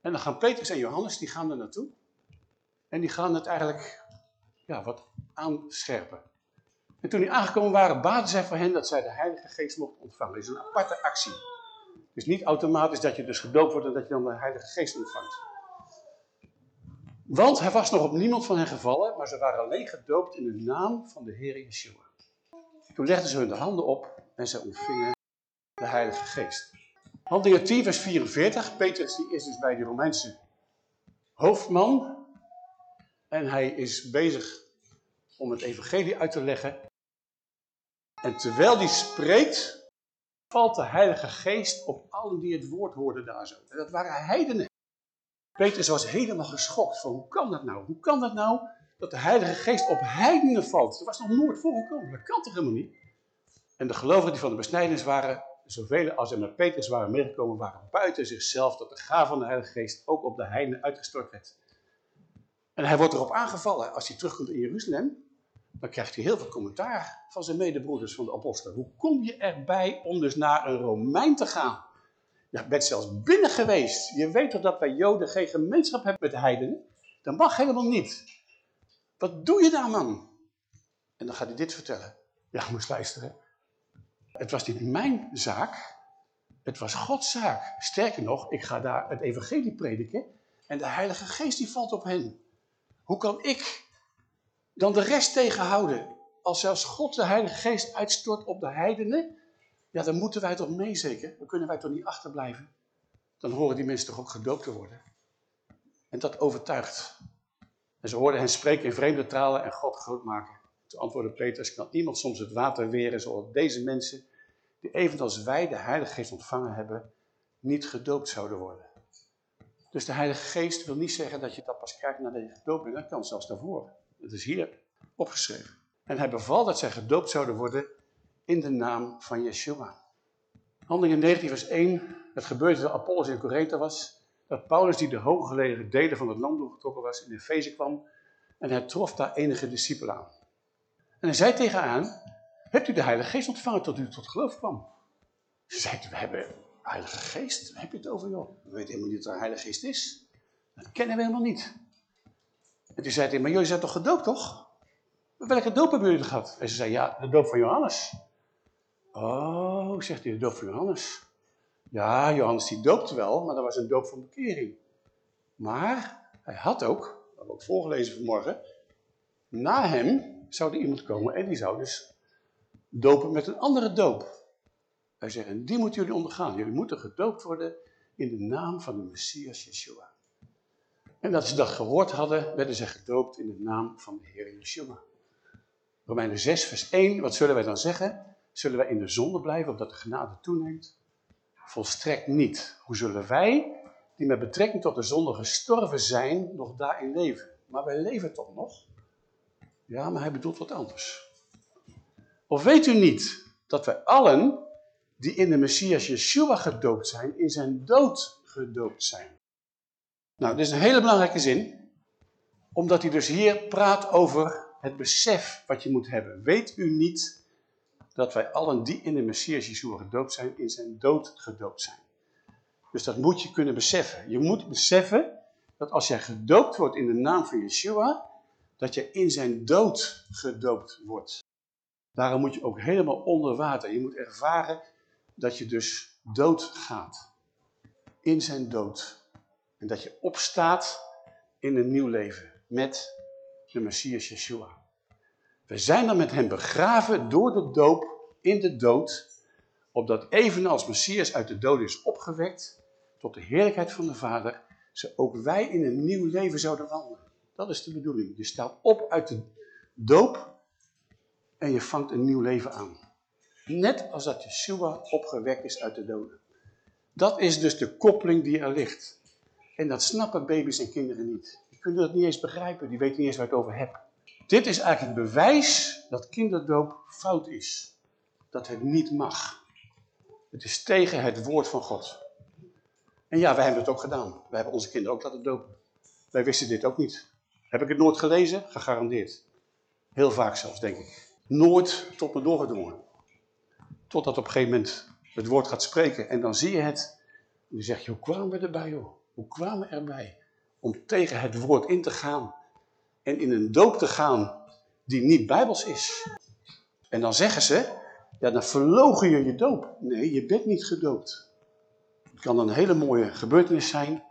Speaker 1: en dan gaan Petrus en Johannes, die gaan er naartoe. En die gaan het eigenlijk ja, wat aanscherpen. En toen die aangekomen waren, baden zij voor hen dat zij de Heilige Geest mochten ontvangen. Dat is een aparte actie. Het is niet automatisch dat je dus gedoopt wordt en dat je dan de Heilige Geest ontvangt. Want hij was nog op niemand van hen gevallen, maar ze waren alleen gedoopt in de naam van de Heer Yeshua. Toen legden ze hun de handen op en ze ontvingen de Heilige Geest. Handelingen 10 vers 44. Petrus die is dus bij de Romeinse hoofdman. En hij is bezig om het evangelie uit te leggen. En terwijl hij spreekt, valt de Heilige Geest op allen die het woord hoorden daar zo. En dat waren heidenen. Petrus was helemaal geschokt van hoe kan dat nou? Hoe kan dat nou dat de Heilige Geest op heidenen valt? Dat was nog nooit voorgekomen. Dat kan toch helemaal niet? En de gelovigen die van de besnijdenis waren, zoveel als er met Petrus waren meegekomen, waren buiten zichzelf dat de gaaf van de Heilige Geest ook op de heidenen uitgestort werd. En hij wordt erop aangevallen. Als hij terugkomt in Jeruzalem, dan krijgt hij heel veel commentaar van zijn medebroeders van de apostelen. Hoe kom je erbij om dus naar een Romein te gaan? Je bent zelfs binnen geweest. Je weet toch dat wij Joden geen gemeenschap hebben met de heidenen? Dat mag helemaal niet. Wat doe je daar, man? En dan gaat hij dit vertellen. Ja, moest luisteren. Het was niet mijn zaak. Het was Gods zaak. Sterker nog, ik ga daar het evangelie prediken. En de Heilige Geest die valt op hen. Hoe kan ik dan de rest tegenhouden? Als zelfs God de Heilige Geest uitstort op de heidenen, ja, dan moeten wij toch mee zeker? Dan kunnen wij toch niet achterblijven? Dan horen die mensen toch ook gedoopt te worden? En dat overtuigt. En ze hoorden hen spreken in vreemde talen en God groot maken. Toen antwoordde Petrus, kan iemand soms het water weren zoals deze mensen, die evenals wij de Heilige Geest ontvangen hebben, niet gedoopt zouden worden? Dus de Heilige Geest wil niet zeggen dat je dat pas krijgt nadat je gedoopt bent. Dat kan zelfs daarvoor. Dat is hier opgeschreven. En hij beval dat zij gedoopt zouden worden in de naam van Yeshua. Handelingen 19 vers 1. Het gebeurde dat Apollos in Korinthe was. Dat Paulus die de hooggelegen delen van het land doorgetrokken was in Efeze kwam. En hij trof daar enige discipelen aan. En hij zei tegen hebt u de Heilige Geest ontvangen tot u tot geloof kwam? Ze zeiden, we hebben Heilige Geest, heb je het over joh? We weten helemaal niet wat de Heilige Geest is. Dat kennen we helemaal niet. En toen zei hij, maar jullie zijn toch gedoopt toch? Welke doop hebben jullie gehad? En ze zei, ja, de doop van Johannes. Oh, zegt hij, de doop van Johannes. Ja, Johannes die doopte wel, maar dat was een doop van bekering. Maar hij had ook, dat hebben we ook voorgelezen vanmorgen, na hem zou er iemand komen en die zou dus dopen met een andere doop. Hij zegt, en die moeten jullie ondergaan. Jullie moeten gedoopt worden in de naam van de Messias Yeshua. En dat ze dat gehoord hadden, werden ze gedoopt in de naam van de Heer Yeshua. Romeinen 6 vers 1, wat zullen wij dan zeggen? Zullen wij in de zonde blijven, omdat de genade toeneemt? Volstrekt niet. Hoe zullen wij, die met betrekking tot de zonde gestorven zijn, nog daarin leven? Maar wij leven toch nog? Ja, maar hij bedoelt wat anders. Of weet u niet dat wij allen die in de Messias Yeshua gedoopt zijn, in zijn dood gedoopt zijn? Nou, dit is een hele belangrijke zin, omdat hij dus hier praat over het besef wat je moet hebben. Weet u niet dat wij allen die in de Messias Yeshua gedoopt zijn, in zijn dood gedoopt zijn? Dus dat moet je kunnen beseffen. Je moet beseffen dat als jij gedoopt wordt in de naam van Yeshua, dat je in zijn dood gedoopt wordt. Daarom moet je ook helemaal onder water. Je moet ervaren dat je dus dood gaat. in zijn dood. En dat je opstaat in een nieuw leven met de Messias Yeshua. We zijn dan met hem begraven door de doop in de dood, opdat evenals Messias uit de dood is opgewekt tot de heerlijkheid van de Vader, zo ook wij in een nieuw leven zouden wandelen. Dat is de bedoeling. Je staat op uit de doop en je vangt een nieuw leven aan. Net als dat Yeshua opgewekt is uit de doden. Dat is dus de koppeling die er ligt. En dat snappen baby's en kinderen niet. Die kunnen dat niet eens begrijpen. Die weten niet eens waar ik het over heb. Dit is eigenlijk bewijs dat kinderdoop fout is. Dat het niet mag. Het is tegen het woord van God. En ja, wij hebben het ook gedaan. Wij hebben onze kinderen ook laten dopen. Wij wisten dit ook niet. Heb ik het nooit gelezen? Gegarandeerd. Heel vaak zelfs, denk ik. Nooit tot me doorgedrongen. Totdat op een gegeven moment het woord gaat spreken en dan zie je het. En dan zeg je, hoe kwamen we erbij joh? Hoe kwamen we erbij? Om tegen het woord in te gaan. En in een doop te gaan die niet bijbels is. En dan zeggen ze, ja dan verlogen je je doop. Nee, je bent niet gedoopt. Het kan een hele mooie gebeurtenis zijn.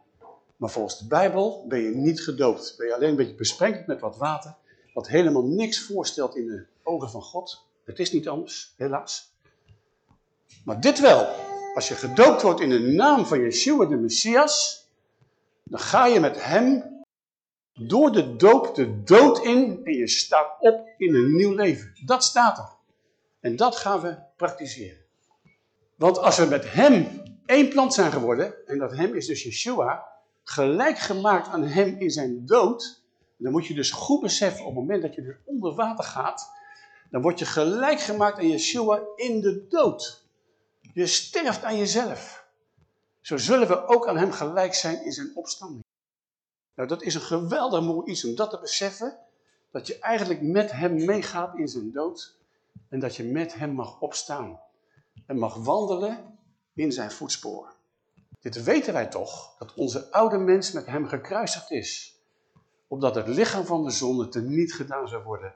Speaker 1: Maar volgens de Bijbel ben je niet gedoopt. Ben je alleen een beetje besprenkeld met wat water. Wat helemaal niks voorstelt in de ogen van God. Het is niet anders, helaas. Maar dit wel. Als je gedoopt wordt in de naam van Yeshua de Messias. Dan ga je met hem door de doop de dood in. En je staat op in een nieuw leven. Dat staat er. En dat gaan we praktiseren. Want als we met hem één plant zijn geworden. En dat hem is dus Yeshua. Gelijk gemaakt aan hem in zijn dood. Dan moet je dus goed beseffen op het moment dat je dus onder water gaat. Dan word je gelijk gemaakt aan Yeshua in de dood. Je sterft aan jezelf. Zo zullen we ook aan hem gelijk zijn in zijn opstanding. Nou, dat is een geweldig mooi iets om dat te beseffen. Dat je eigenlijk met hem meegaat in zijn dood. En dat je met hem mag opstaan. En mag wandelen in zijn voetsporen. Dit weten wij toch, dat onze oude mens met hem gekruisigd is. Opdat het lichaam van de zonde te niet gedaan zou worden.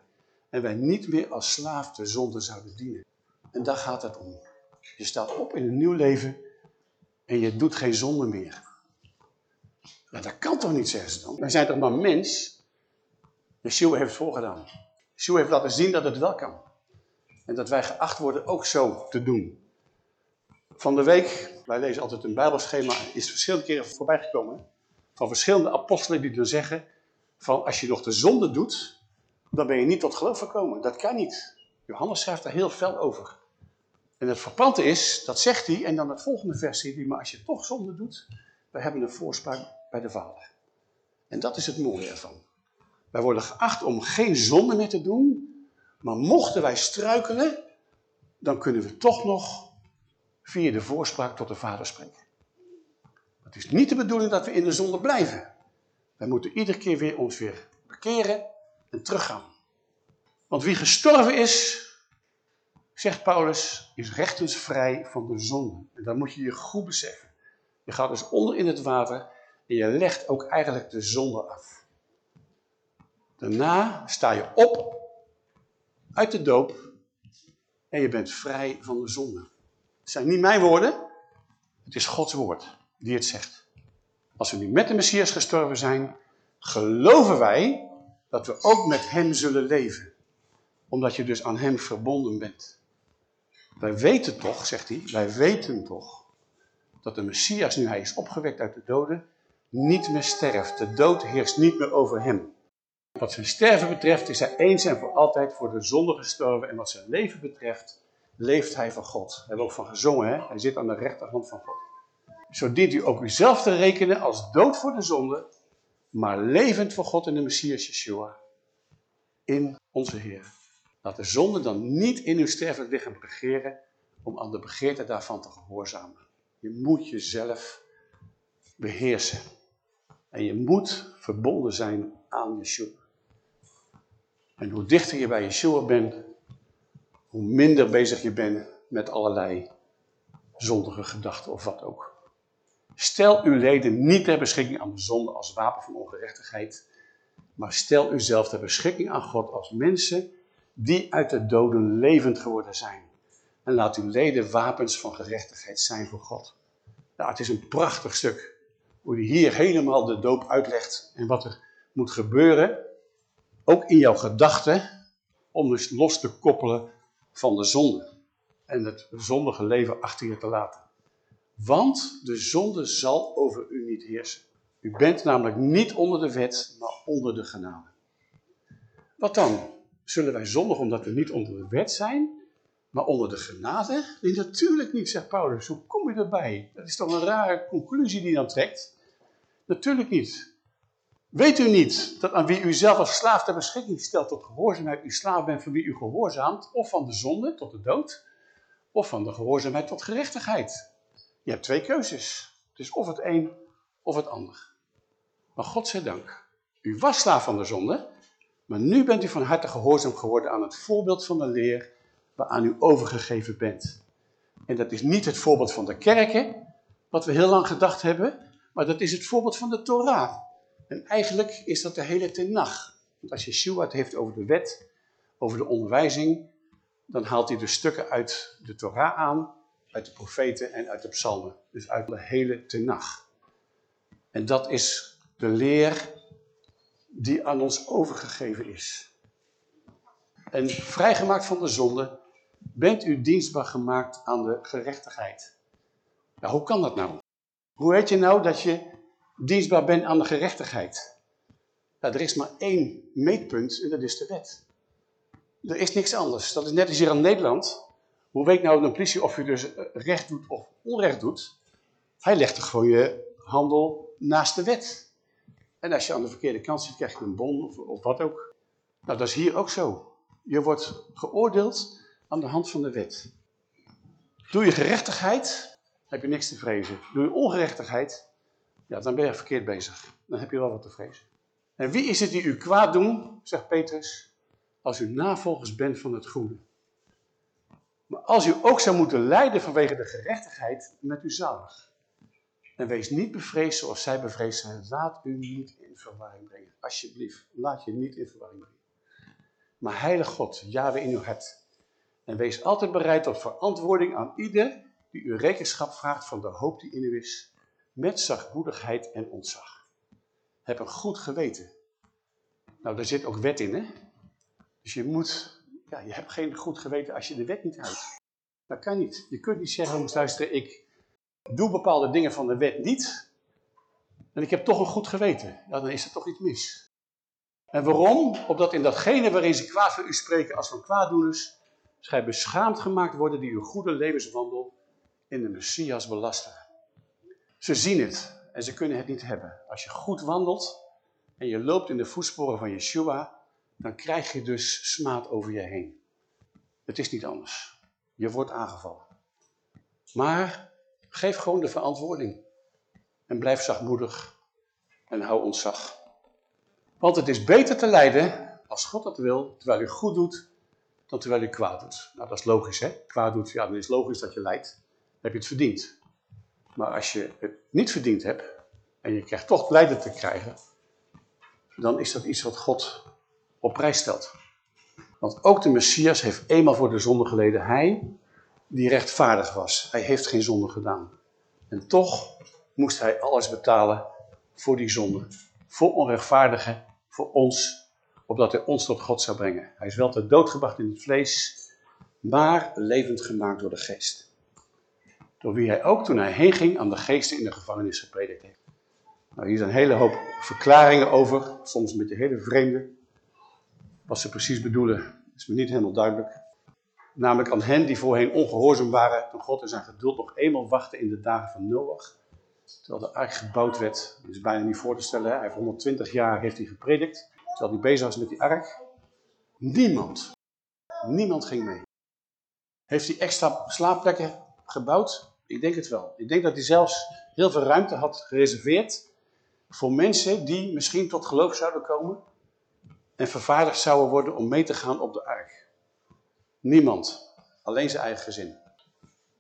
Speaker 1: En wij niet meer als slaaf de zonde zouden dienen. En daar gaat het om. Je staat op in een nieuw leven en je doet geen zonde meer. Ja, dat kan toch niet, zeggen ze dan? Wij zijn toch maar mens? Yeshua heeft het voorgedaan. Yeshua heeft laten zien dat het wel kan. En dat wij geacht worden ook zo te doen. Van de week, wij lezen altijd een bijbelschema, is verschillende keren voorbij gekomen. Van verschillende apostelen die dan zeggen, van als je nog de zonde doet, dan ben je niet tot geloof gekomen. Dat kan niet. Johannes schrijft daar heel fel over. En het verpante is, dat zegt hij, en dan het volgende vers zegt hij, maar als je toch zonde doet, wij hebben een voorspraak bij de Vader. En dat is het mooie ervan. Wij worden geacht om geen zonde meer te doen, maar mochten wij struikelen, dan kunnen we toch nog via de voorspraak tot de Vader spreken. Het is niet de bedoeling dat we in de zonde blijven. Wij moeten iedere keer weer ons weer bekeren en teruggaan. Want wie gestorven is, zegt Paulus, is rechtens vrij van de zonde. En dat moet je je goed beseffen. Je gaat dus onder in het water en je legt ook eigenlijk de zonde af. Daarna sta je op uit de doop en je bent vrij van de zonde. Het zijn niet mijn woorden, het is Gods woord die het zegt. Als we nu met de Messias gestorven zijn, geloven wij dat we ook met hem zullen leven. Omdat je dus aan hem verbonden bent. Wij weten toch, zegt hij, wij weten toch dat de Messias, nu hij is opgewekt uit de doden, niet meer sterft. De dood heerst niet meer over hem. Wat zijn sterven betreft is hij eens en voor altijd voor de zonde gestorven. En wat zijn leven betreft, leeft hij van God. Daar hebben ook van gezongen, hè? hij zit aan de rechterhand van God. Zo dient u ook uzelf te rekenen als dood voor de zonde, maar levend voor God en de Messias Yeshua. In onze Heer. Laat de zonde dan niet in uw sterfelijk lichaam regeren om aan de begeerte daarvan te gehoorzamen. Je moet jezelf beheersen. En je moet verbonden zijn aan Yeshua. En hoe dichter je bij Yeshua bent, hoe minder bezig je bent met allerlei zondige gedachten of wat ook. Stel uw leden niet ter beschikking aan de zonde als wapen van ongerechtigheid, maar stel uzelf ter beschikking aan God als mensen die uit de doden levend geworden zijn. En laat uw leden wapens van gerechtigheid zijn voor God. Nou, het is een prachtig stuk. Hoe hij hier helemaal de doop uitlegt en wat er moet gebeuren. Ook in jouw gedachten. Om dus los te koppelen van de zonde. En het zondige leven achter je te laten. Want de zonde zal over u niet heersen. U bent namelijk niet onder de wet, maar onder de genade. Wat dan? Zullen wij zondigen omdat we niet onder de wet zijn, maar onder de genade? Nee, natuurlijk niet, zegt Paulus. Hoe kom je erbij? Dat is toch een rare conclusie die dan trekt? Natuurlijk niet. Weet u niet dat aan wie u zelf als slaaf ter beschikking stelt tot gehoorzaamheid, u slaaf bent van wie u gehoorzaamt, of van de zonde tot de dood, of van de gehoorzaamheid tot gerechtigheid? Je hebt twee keuzes. Het is of het een of het ander. Maar God zij dank, u was slaaf van de zonde, maar nu bent u van harte gehoorzaam geworden aan het voorbeeld van de leer waaraan u overgegeven bent. En dat is niet het voorbeeld van de kerken, wat we heel lang gedacht hebben, maar dat is het voorbeeld van de Torah. En eigenlijk is dat de hele tenag. Want als Yeshua het heeft over de wet, over de onderwijzing, dan haalt hij de stukken uit de Torah aan, uit de profeten en uit de psalmen. Dus uit de hele tenag. En dat is de leer die aan ons overgegeven is. En vrijgemaakt van de zonde, bent u dienstbaar gemaakt aan de gerechtigheid. Nou, hoe kan dat nou? Hoe weet je nou dat je dienstbaar bent aan de gerechtigheid? Nou, er is maar één meetpunt en dat is de wet. Er is niks anders. Dat is net als hier in Nederland. Hoe weet nou een politie of je dus recht doet of onrecht doet? Hij legt gewoon je handel naast de wet. En als je aan de verkeerde kant zit, krijg je een bon of, of wat ook. Nou, dat is hier ook zo. Je wordt geoordeeld aan de hand van de wet. Doe je gerechtigheid, heb je niks te vrezen. Doe je ongerechtigheid, ja, dan ben je verkeerd bezig. Dan heb je wel wat te vrezen. En wie is het die u kwaad doen, zegt Petrus, als u navolgers bent van het goede. Maar als u ook zou moeten lijden vanwege de gerechtigheid, met u zalig. En wees niet bevreesd zoals zij bevreesd zijn. Laat u niet in verwarring brengen. Alsjeblieft, laat je niet in verwarring brengen. Maar heilig God, Yahweh in uw hart. En wees altijd bereid tot verantwoording aan ieder die u rekenschap vraagt van de hoop die in u is. Met zachtmoedigheid en ontzag. Heb een goed geweten. Nou, daar zit ook wet in, hè? Dus je moet, ja, je hebt geen goed geweten als je de wet niet houdt. Dat kan niet. Je kunt niet zeggen, luisteren, ik doe bepaalde dingen van de wet niet, en ik heb toch een goed geweten. Ja, dan is er toch iets mis. En waarom? Opdat in datgene waarin ze kwaad voor u spreken als van kwaaddoeners, gij beschaamd gemaakt worden die uw goede levenswandel in de Messias belasten. Ze zien het en ze kunnen het niet hebben. Als je goed wandelt en je loopt in de voetsporen van Yeshua, dan krijg je dus smaad over je heen. Het is niet anders. Je wordt aangevallen. Maar geef gewoon de verantwoording. En blijf zachtmoedig en hou ontzag. Want het is beter te lijden, als God dat wil, terwijl u goed doet, dan terwijl u kwaad doet. Nou, dat is logisch, hè? Kwaad doet, ja, dan is het logisch dat je lijdt. Dan heb je het verdiend. Maar als je het niet verdiend hebt, en je krijgt toch lijden te krijgen, dan is dat iets wat God op prijs stelt. Want ook de Messias heeft eenmaal voor de zonde geleden. Hij, die rechtvaardig was. Hij heeft geen zonde gedaan. En toch moest hij alles betalen voor die zonde. Voor onrechtvaardigen, voor ons, opdat hij ons tot God zou brengen. Hij is wel ter dood gebracht in het vlees, maar levend gemaakt door de geest. Door wie hij ook toen hij heen ging aan de geesten in de gevangenis gepredikt heeft. Nou, hier zijn een hele hoop verklaringen over, soms een beetje hele vreemde. Wat ze precies bedoelen is me niet helemaal duidelijk. Namelijk aan hen die voorheen ongehoorzaam waren toen God in zijn geduld nog eenmaal wachtte in de dagen van Noach. Terwijl de ark gebouwd werd, dat is bijna niet voor te stellen. Hij heeft 120 jaar heeft hij gepredikt, terwijl hij bezig was met die ark. Niemand, niemand ging mee. Heeft hij extra slaapplekken gebouwd? Ik denk het wel. Ik denk dat hij zelfs heel veel ruimte had gereserveerd voor mensen die misschien tot geloof zouden komen en vervaardigd zouden worden om mee te gaan op de ark. Niemand, alleen zijn eigen gezin.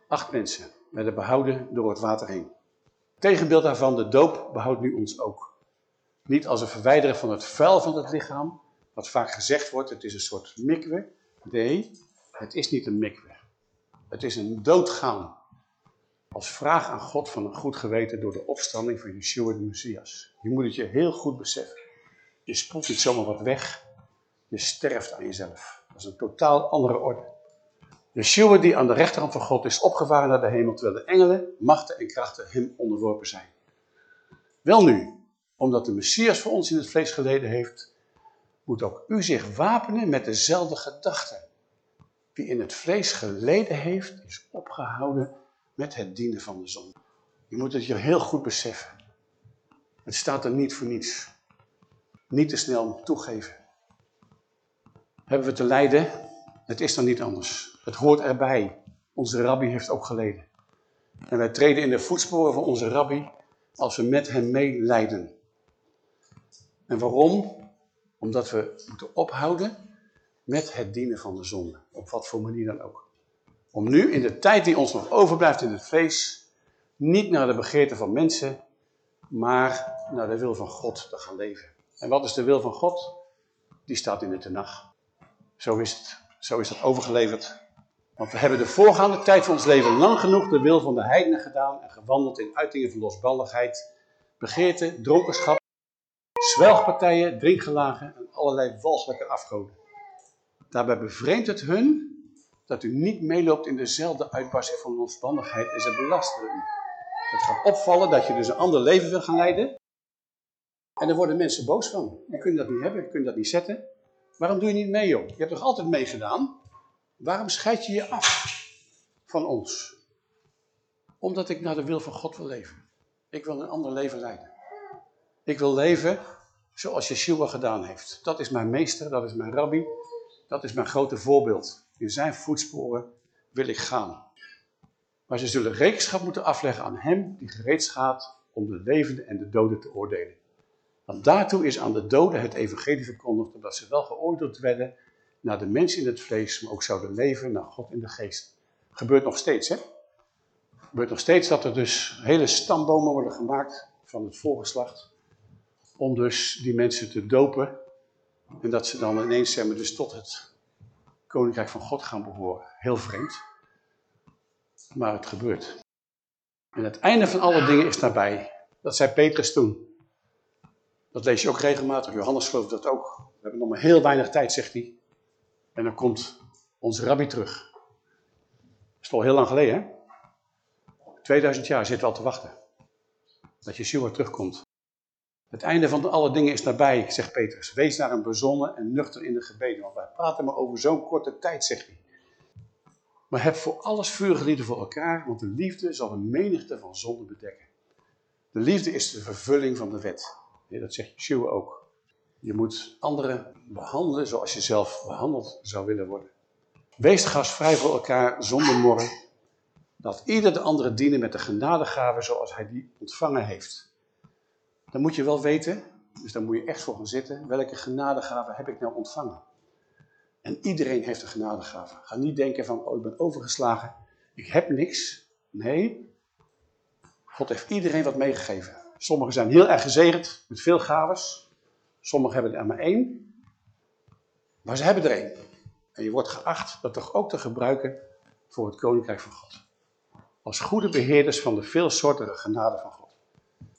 Speaker 1: Acht mensen werden behouden door het water heen. Tegenbeeld daarvan, de doop behoudt nu ons ook. Niet als een verwijderen van het vuil van het lichaam, wat vaak gezegd wordt, het is een soort mikwe. Nee, het is niet een mikwe. Het is een doodgaan. Als vraag aan God van een goed geweten door de opstanding van Yeshua de Messias. Je moet het je heel goed beseffen. Je spoelt niet zomaar wat weg. Je sterft aan jezelf. Dat is een totaal andere orde. Yeshua die aan de rechterhand van God is opgevaren naar de hemel, terwijl de engelen, machten en krachten hem onderworpen zijn. Wel nu, omdat de Messias voor ons in het vlees geleden heeft, moet ook u zich wapenen met dezelfde gedachten. Wie in het vlees geleden heeft, is opgehouden met het dienen van de zon. Je moet het je heel goed beseffen. Het staat er niet voor niets. Niet te snel toegeven. Hebben we te lijden? Het is dan niet anders. Het hoort erbij. Onze rabbi heeft ook geleden. En wij treden in de voetsporen van onze rabbi als we met hem meelijden. En waarom? Omdat we moeten ophouden met het dienen van de zonde. Op wat voor manier dan ook. Om nu in de tijd die ons nog overblijft in het feest, niet naar de begeerte van mensen, maar naar de wil van God te gaan leven. En wat is de wil van God? Die staat in de Tenach. Zo is het. Zo is dat overgeleverd. Want we hebben de voorgaande tijd van ons leven lang genoeg de wil van de heidenen gedaan en gewandeld in uitingen van losbandigheid, begeerte, dronkenschap, zwelgpartijen, drinkgelagen en allerlei walgelijke afgoden. Daarbij bevreemdt het hun dat u niet meeloopt in dezelfde uitbarsting van losbandigheid en ze belasteren u. Het gaat opvallen dat je dus een ander leven wil gaan leiden. En daar worden mensen boos van. Je kunt dat niet hebben, je kunt dat niet zetten. Waarom doe je niet mee, joh? Je hebt toch altijd meegedaan? Waarom scheid je je af van ons? Omdat ik naar de wil van God wil leven. Ik wil een ander leven leiden. Ik wil leven zoals Yeshua gedaan heeft. Dat is mijn meester, dat is mijn rabbi. Dat is mijn grote voorbeeld. In zijn voetsporen wil ik gaan. Maar ze zullen rekenschap moeten afleggen aan hem die gereed gaat om de levenden en de doden te oordelen. Want daartoe is aan de doden het evangelie verkondigd, omdat ze wel geoordeeld werden naar de mens in het vlees, maar ook zouden leven naar God in de geest. Gebeurt nog steeds, hè? Gebeurt nog steeds dat er dus hele stambomen worden gemaakt van het voorgeslacht, om dus die mensen te dopen en dat ze dan ineens zeg dus tot het koninkrijk van God gaan behoren. Heel vreemd. Maar het gebeurt. En het einde van alle dingen is nabij. Dat zei Petrus toen. Dat lees je ook regelmatig. Johannes gelooft dat ook. We hebben nog maar heel weinig tijd, zegt hij. En dan komt onze rabbi terug. Dat is al heel lang geleden, hè? 2000 jaar zitten we al te wachten. Dat Yeshua terugkomt. Het einde van alle dingen is nabij, zegt Petrus. Wees naar een bezonnen en nuchter in de gebeden. Want wij praten maar over zo'n korte tijd, zegt hij. Maar heb voor alles vurige voor elkaar, want de liefde zal een menigte van zonden bedekken. De liefde is de vervulling van de wet. Dat zegt Yeshua ook. Je moet anderen behandelen zoals je zelf behandeld zou willen worden. Wees gastvrij voor elkaar zonder morren. Dat ieder de andere dienen met de genadegave zoals hij die ontvangen heeft. Dan moet je wel weten, dus daar moet je echt voor gaan zitten, welke genadegave heb ik nou ontvangen? En iedereen heeft een genadegave. Ga niet denken van, oh ik ben overgeslagen, ik heb niks. Nee, God heeft iedereen wat meegegeven. Sommigen zijn heel erg gezegend met veel gaves. Sommigen hebben er maar één. Maar ze hebben er één. En je wordt geacht dat toch ook te gebruiken voor het koninkrijk van God. Als goede beheerders van de veelsoortige genade van God.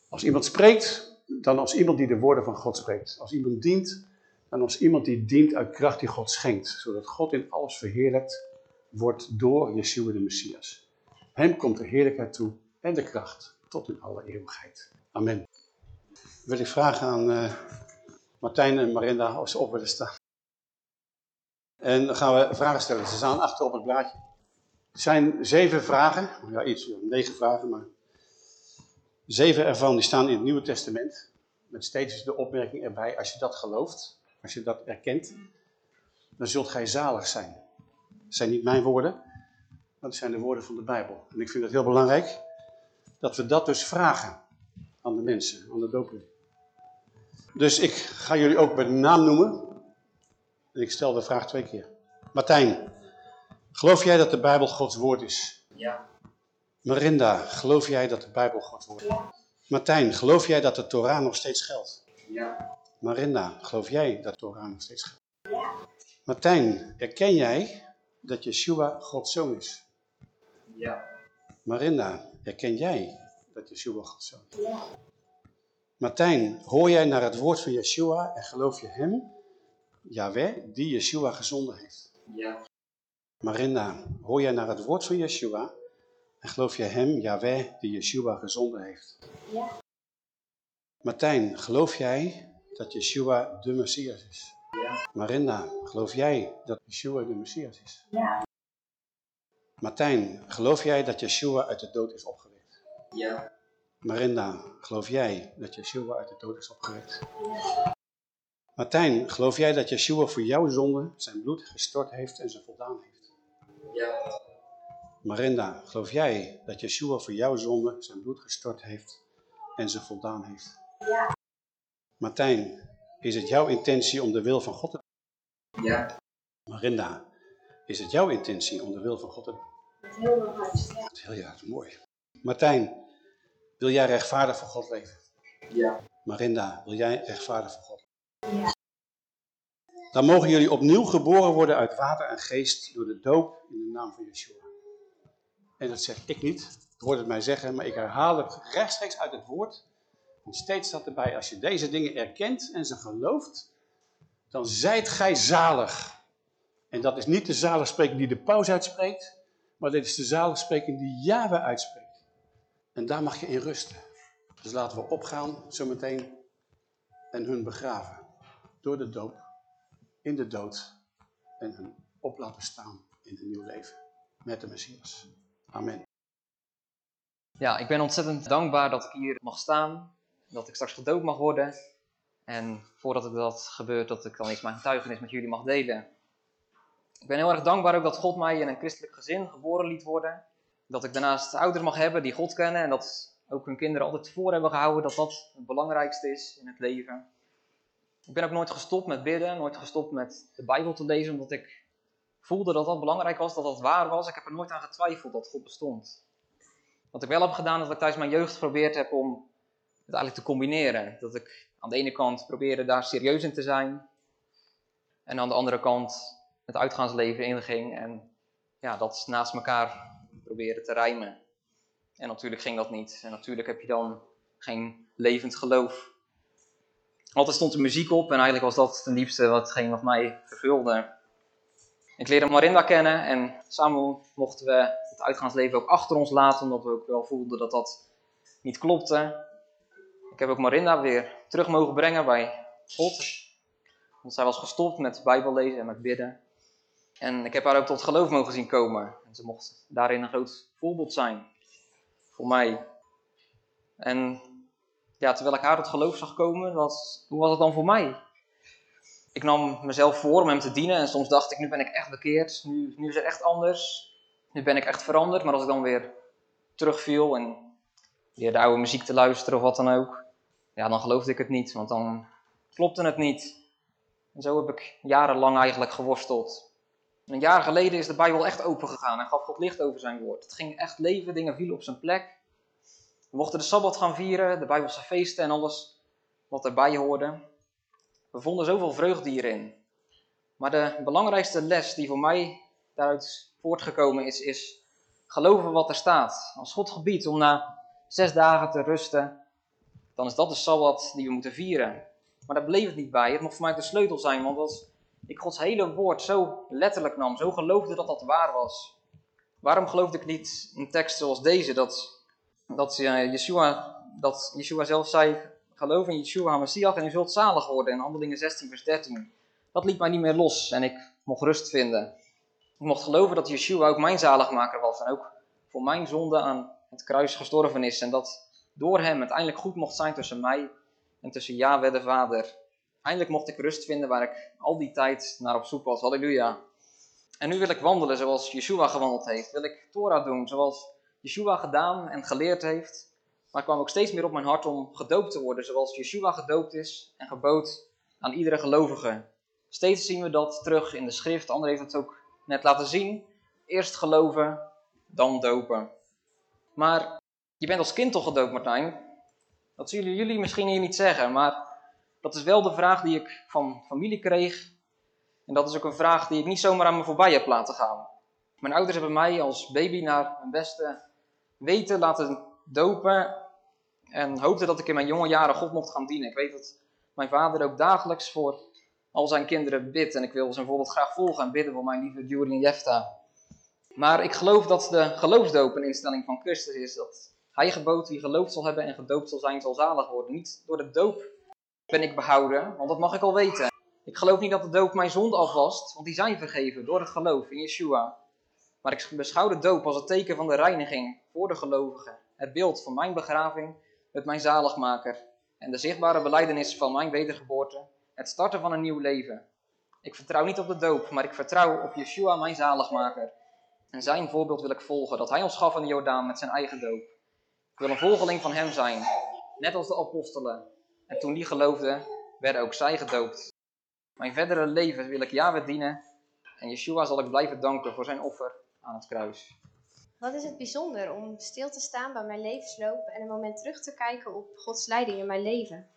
Speaker 1: Als iemand spreekt, dan als iemand die de woorden van God spreekt. Als iemand dient, dan als iemand die dient uit kracht die God schenkt. Zodat God in alles verheerlijkt wordt door Yeshua de Messias. Hem komt de heerlijkheid toe en de kracht tot in alle eeuwigheid. Amen. Wil ik vragen aan uh, Martijn en Marinda of ze op willen staan. En dan gaan we vragen stellen. Ze staan achter op het blaadje. Het zijn zeven vragen. Ja, iets, negen vragen, maar... Zeven ervan die staan in het Nieuwe Testament. Met steeds de opmerking erbij, als je dat gelooft, als je dat erkent, dan zult gij zalig zijn. Dat zijn niet mijn woorden, dat zijn de woorden van de Bijbel. En ik vind het heel belangrijk dat we dat dus vragen aan de mensen, aan de dopen. Dus ik ga jullie ook bij de naam noemen. En ik stel de vraag twee keer. Martijn, geloof jij dat de Bijbel Gods woord is?
Speaker 7: Ja.
Speaker 1: Marinda, geloof jij dat de Bijbel Gods woord is? Martijn, geloof jij dat de Torah nog steeds geldt?
Speaker 7: Ja.
Speaker 1: Marinda, geloof jij dat de Torah nog steeds geldt? Martijn, erken jij dat Yeshua Gods zoon is?
Speaker 7: Ja.
Speaker 1: Marinda, herken jij dat Yeshua Gods zoon is? Ja. Martijn, hoor jij naar het woord van Yeshua en geloof je hem, Yahweh, die Yeshua gezonden heeft?
Speaker 7: Ja.
Speaker 1: Marinda, hoor jij naar het woord van Yeshua en geloof je hem, Yahweh, die Yeshua gezonden heeft?
Speaker 5: Ja.
Speaker 1: Martijn, geloof jij dat Yeshua de Messias is?
Speaker 7: Ja.
Speaker 1: Marinda, geloof jij dat Yeshua de Messias is?
Speaker 5: Ja.
Speaker 1: Martijn, geloof jij dat Yeshua uit de dood is opgewekt?
Speaker 7: Ja.
Speaker 1: Marinda, geloof jij dat Yeshua uit de dood is opgewekt? Martijn, geloof jij dat Yeshua voor jouw zonde zijn bloed gestort heeft en ze voldaan heeft?
Speaker 7: Ja.
Speaker 1: Marinda, geloof jij dat Yeshua voor jouw zonde zijn bloed gestort heeft en ze voldaan heeft?
Speaker 5: Ja.
Speaker 1: Martijn, is het jouw intentie om de wil van God te doen?
Speaker 7: Ja.
Speaker 1: Marinda, is het jouw intentie om de wil van God te doen?
Speaker 5: Met heel hart. Ja.
Speaker 1: Heel ja, mooi. Martijn, wil jij rechtvaardig voor God leven?
Speaker 7: Ja.
Speaker 1: Marinda, wil jij rechtvaardig voor God?
Speaker 5: Ja.
Speaker 1: Dan mogen jullie opnieuw geboren worden uit water en geest door de doop in de naam van Yeshua. En dat zeg ik niet, ik hoor het mij zeggen, maar ik herhaal het rechtstreeks uit het woord. En steeds staat erbij, als je deze dingen erkent en ze gelooft, dan zijt gij zalig. En dat is niet de zaligspreking die de paus uitspreekt, maar dit is de zaligspreking die Yahweh uitspreekt. En daar mag je in rusten. Dus laten we opgaan zometeen en hun begraven. Door de doop, in de dood en hun op laten staan in een nieuw leven. Met de Messias. Amen.
Speaker 8: Ja, ik ben ontzettend dankbaar dat ik hier mag staan. Dat ik straks gedoopt mag worden. En voordat ik dat gebeurt, dat ik dan eens mijn getuigenis met jullie mag delen. Ik ben heel erg dankbaar ook dat God mij in een christelijk gezin geboren liet worden. Dat ik daarnaast ouders mag hebben die God kennen. En dat ook hun kinderen altijd voor hebben gehouden dat dat het belangrijkste is in het leven. Ik ben ook nooit gestopt met bidden, nooit gestopt met de Bijbel te lezen, omdat ik voelde dat dat belangrijk was, dat dat waar was. Ik heb er nooit aan getwijfeld dat God bestond. Wat ik wel heb gedaan, is dat ik tijdens mijn jeugd geprobeerd heb om het eigenlijk te combineren. Dat ik aan de ene kant probeerde daar serieus in te zijn. En aan de andere kant het uitgaansleven inging. En ja, dat naast elkaar proberen te rijmen. En natuurlijk ging dat niet. En natuurlijk heb je dan geen levend geloof. Altijd stond er muziek op en eigenlijk was dat ten diepste wat mij vervulde. Ik leerde Marinda kennen en samen mochten we het uitgaansleven ook achter ons laten, omdat we ook wel voelden dat dat niet klopte. Ik heb ook Marinda weer terug mogen brengen bij God, want zij was gestopt met Bijbel lezen en met bidden. En ik heb haar ook tot geloof mogen zien komen. En ze mocht daarin een groot voorbeeld zijn voor mij. En ja, terwijl ik haar tot geloof zag komen, was, hoe was het dan voor mij? Ik nam mezelf voor om hem te dienen en soms dacht ik, nu ben ik echt bekeerd, nu, nu is het echt anders, nu ben ik echt veranderd. Maar als ik dan weer terugviel en weer de oude muziek te luisteren of wat dan ook, ja, dan geloofde ik het niet, want dan klopte het niet. En zo heb ik jarenlang eigenlijk geworsteld. Een jaar geleden is de Bijbel echt open gegaan en gaf God licht over zijn woord. Het ging echt leven, dingen vielen op zijn plek. We mochten de Sabbat gaan vieren, de Bijbelse feesten en alles wat erbij hoorde. We vonden zoveel vreugde hierin. Maar de belangrijkste les die voor mij daaruit voortgekomen is, is geloven wat er staat. Als God gebiedt om na zes dagen te rusten, dan is dat de Sabbat die we moeten vieren. Maar daar bleef het niet bij. Het mocht voor mij de sleutel zijn, want als ik Gods hele woord zo letterlijk nam, zo geloofde dat dat waar was. Waarom geloofde ik niet een tekst zoals deze, dat dat, uh, Yeshua, dat Yeshua zelf zei, geloof in Yeshua Messias en u zult zalig worden in Handelingen 16 vers 13. Dat liet mij niet meer los en ik mocht rust vinden. Ik mocht geloven dat Yeshua ook mijn zaligmaker was en ook voor mijn zonde aan het kruis gestorven is. En dat door hem het eindelijk goed mocht zijn tussen mij en tussen Yahweh de Vader. Eindelijk mocht ik rust vinden waar ik al die tijd naar op zoek was. Halleluja. En nu wil ik wandelen zoals Yeshua gewandeld heeft. Wil ik Torah doen zoals Yeshua gedaan en geleerd heeft. Maar kwam ook steeds meer op mijn hart om gedoopt te worden, zoals Yeshua gedoopt is en gebood aan iedere gelovige. Steeds zien we dat terug in de schrift. André heeft het ook net laten zien. Eerst geloven, dan dopen. Maar je bent als kind toch gedoopt, Martijn? Dat zullen jullie misschien hier niet zeggen, maar dat is wel de vraag die ik van familie kreeg. En dat is ook een vraag die ik niet zomaar aan me voorbij heb laten gaan. Mijn ouders hebben mij als baby naar hun beste weten laten dopen en hoopte dat ik in mijn jonge jaren God mocht gaan dienen. Ik weet dat mijn vader ook dagelijks voor al zijn kinderen bidt en ik wil zijn voorbeeld graag volgen en bidden voor mijn lieve Jury en Jefta. Maar ik geloof dat de geloofsdoop een instelling van Christus is. Dat hij gebood wie geloofd zal hebben en gedoopt zal zijn, zal zalig worden. Niet door de doop ben ik behouden, want dat mag ik al weten. Ik geloof niet dat de doop mijn zonde afwast, want die zijn vergeven door het geloof in Yeshua. Maar ik beschouw de doop als het teken van de reiniging voor de gelovigen. Het beeld van mijn begraving met mijn zaligmaker. En de zichtbare beleidenis van mijn wedergeboorte. Het starten van een nieuw leven. Ik vertrouw niet op de doop, maar ik vertrouw op Yeshua, mijn zaligmaker. En zijn voorbeeld wil ik volgen, dat hij ons gaf aan de Jordaan met zijn eigen doop. Ik wil een volgeling van hem zijn, net als de apostelen. En toen die geloofden, werden ook zij gedoopt. Mijn verdere leven wil ik Yahweh dienen en Yeshua zal ik blijven danken voor zijn offer aan het kruis.
Speaker 7: Wat is het bijzonder om stil te staan bij mijn levensloop en een moment terug te kijken op Gods leiding in mijn leven.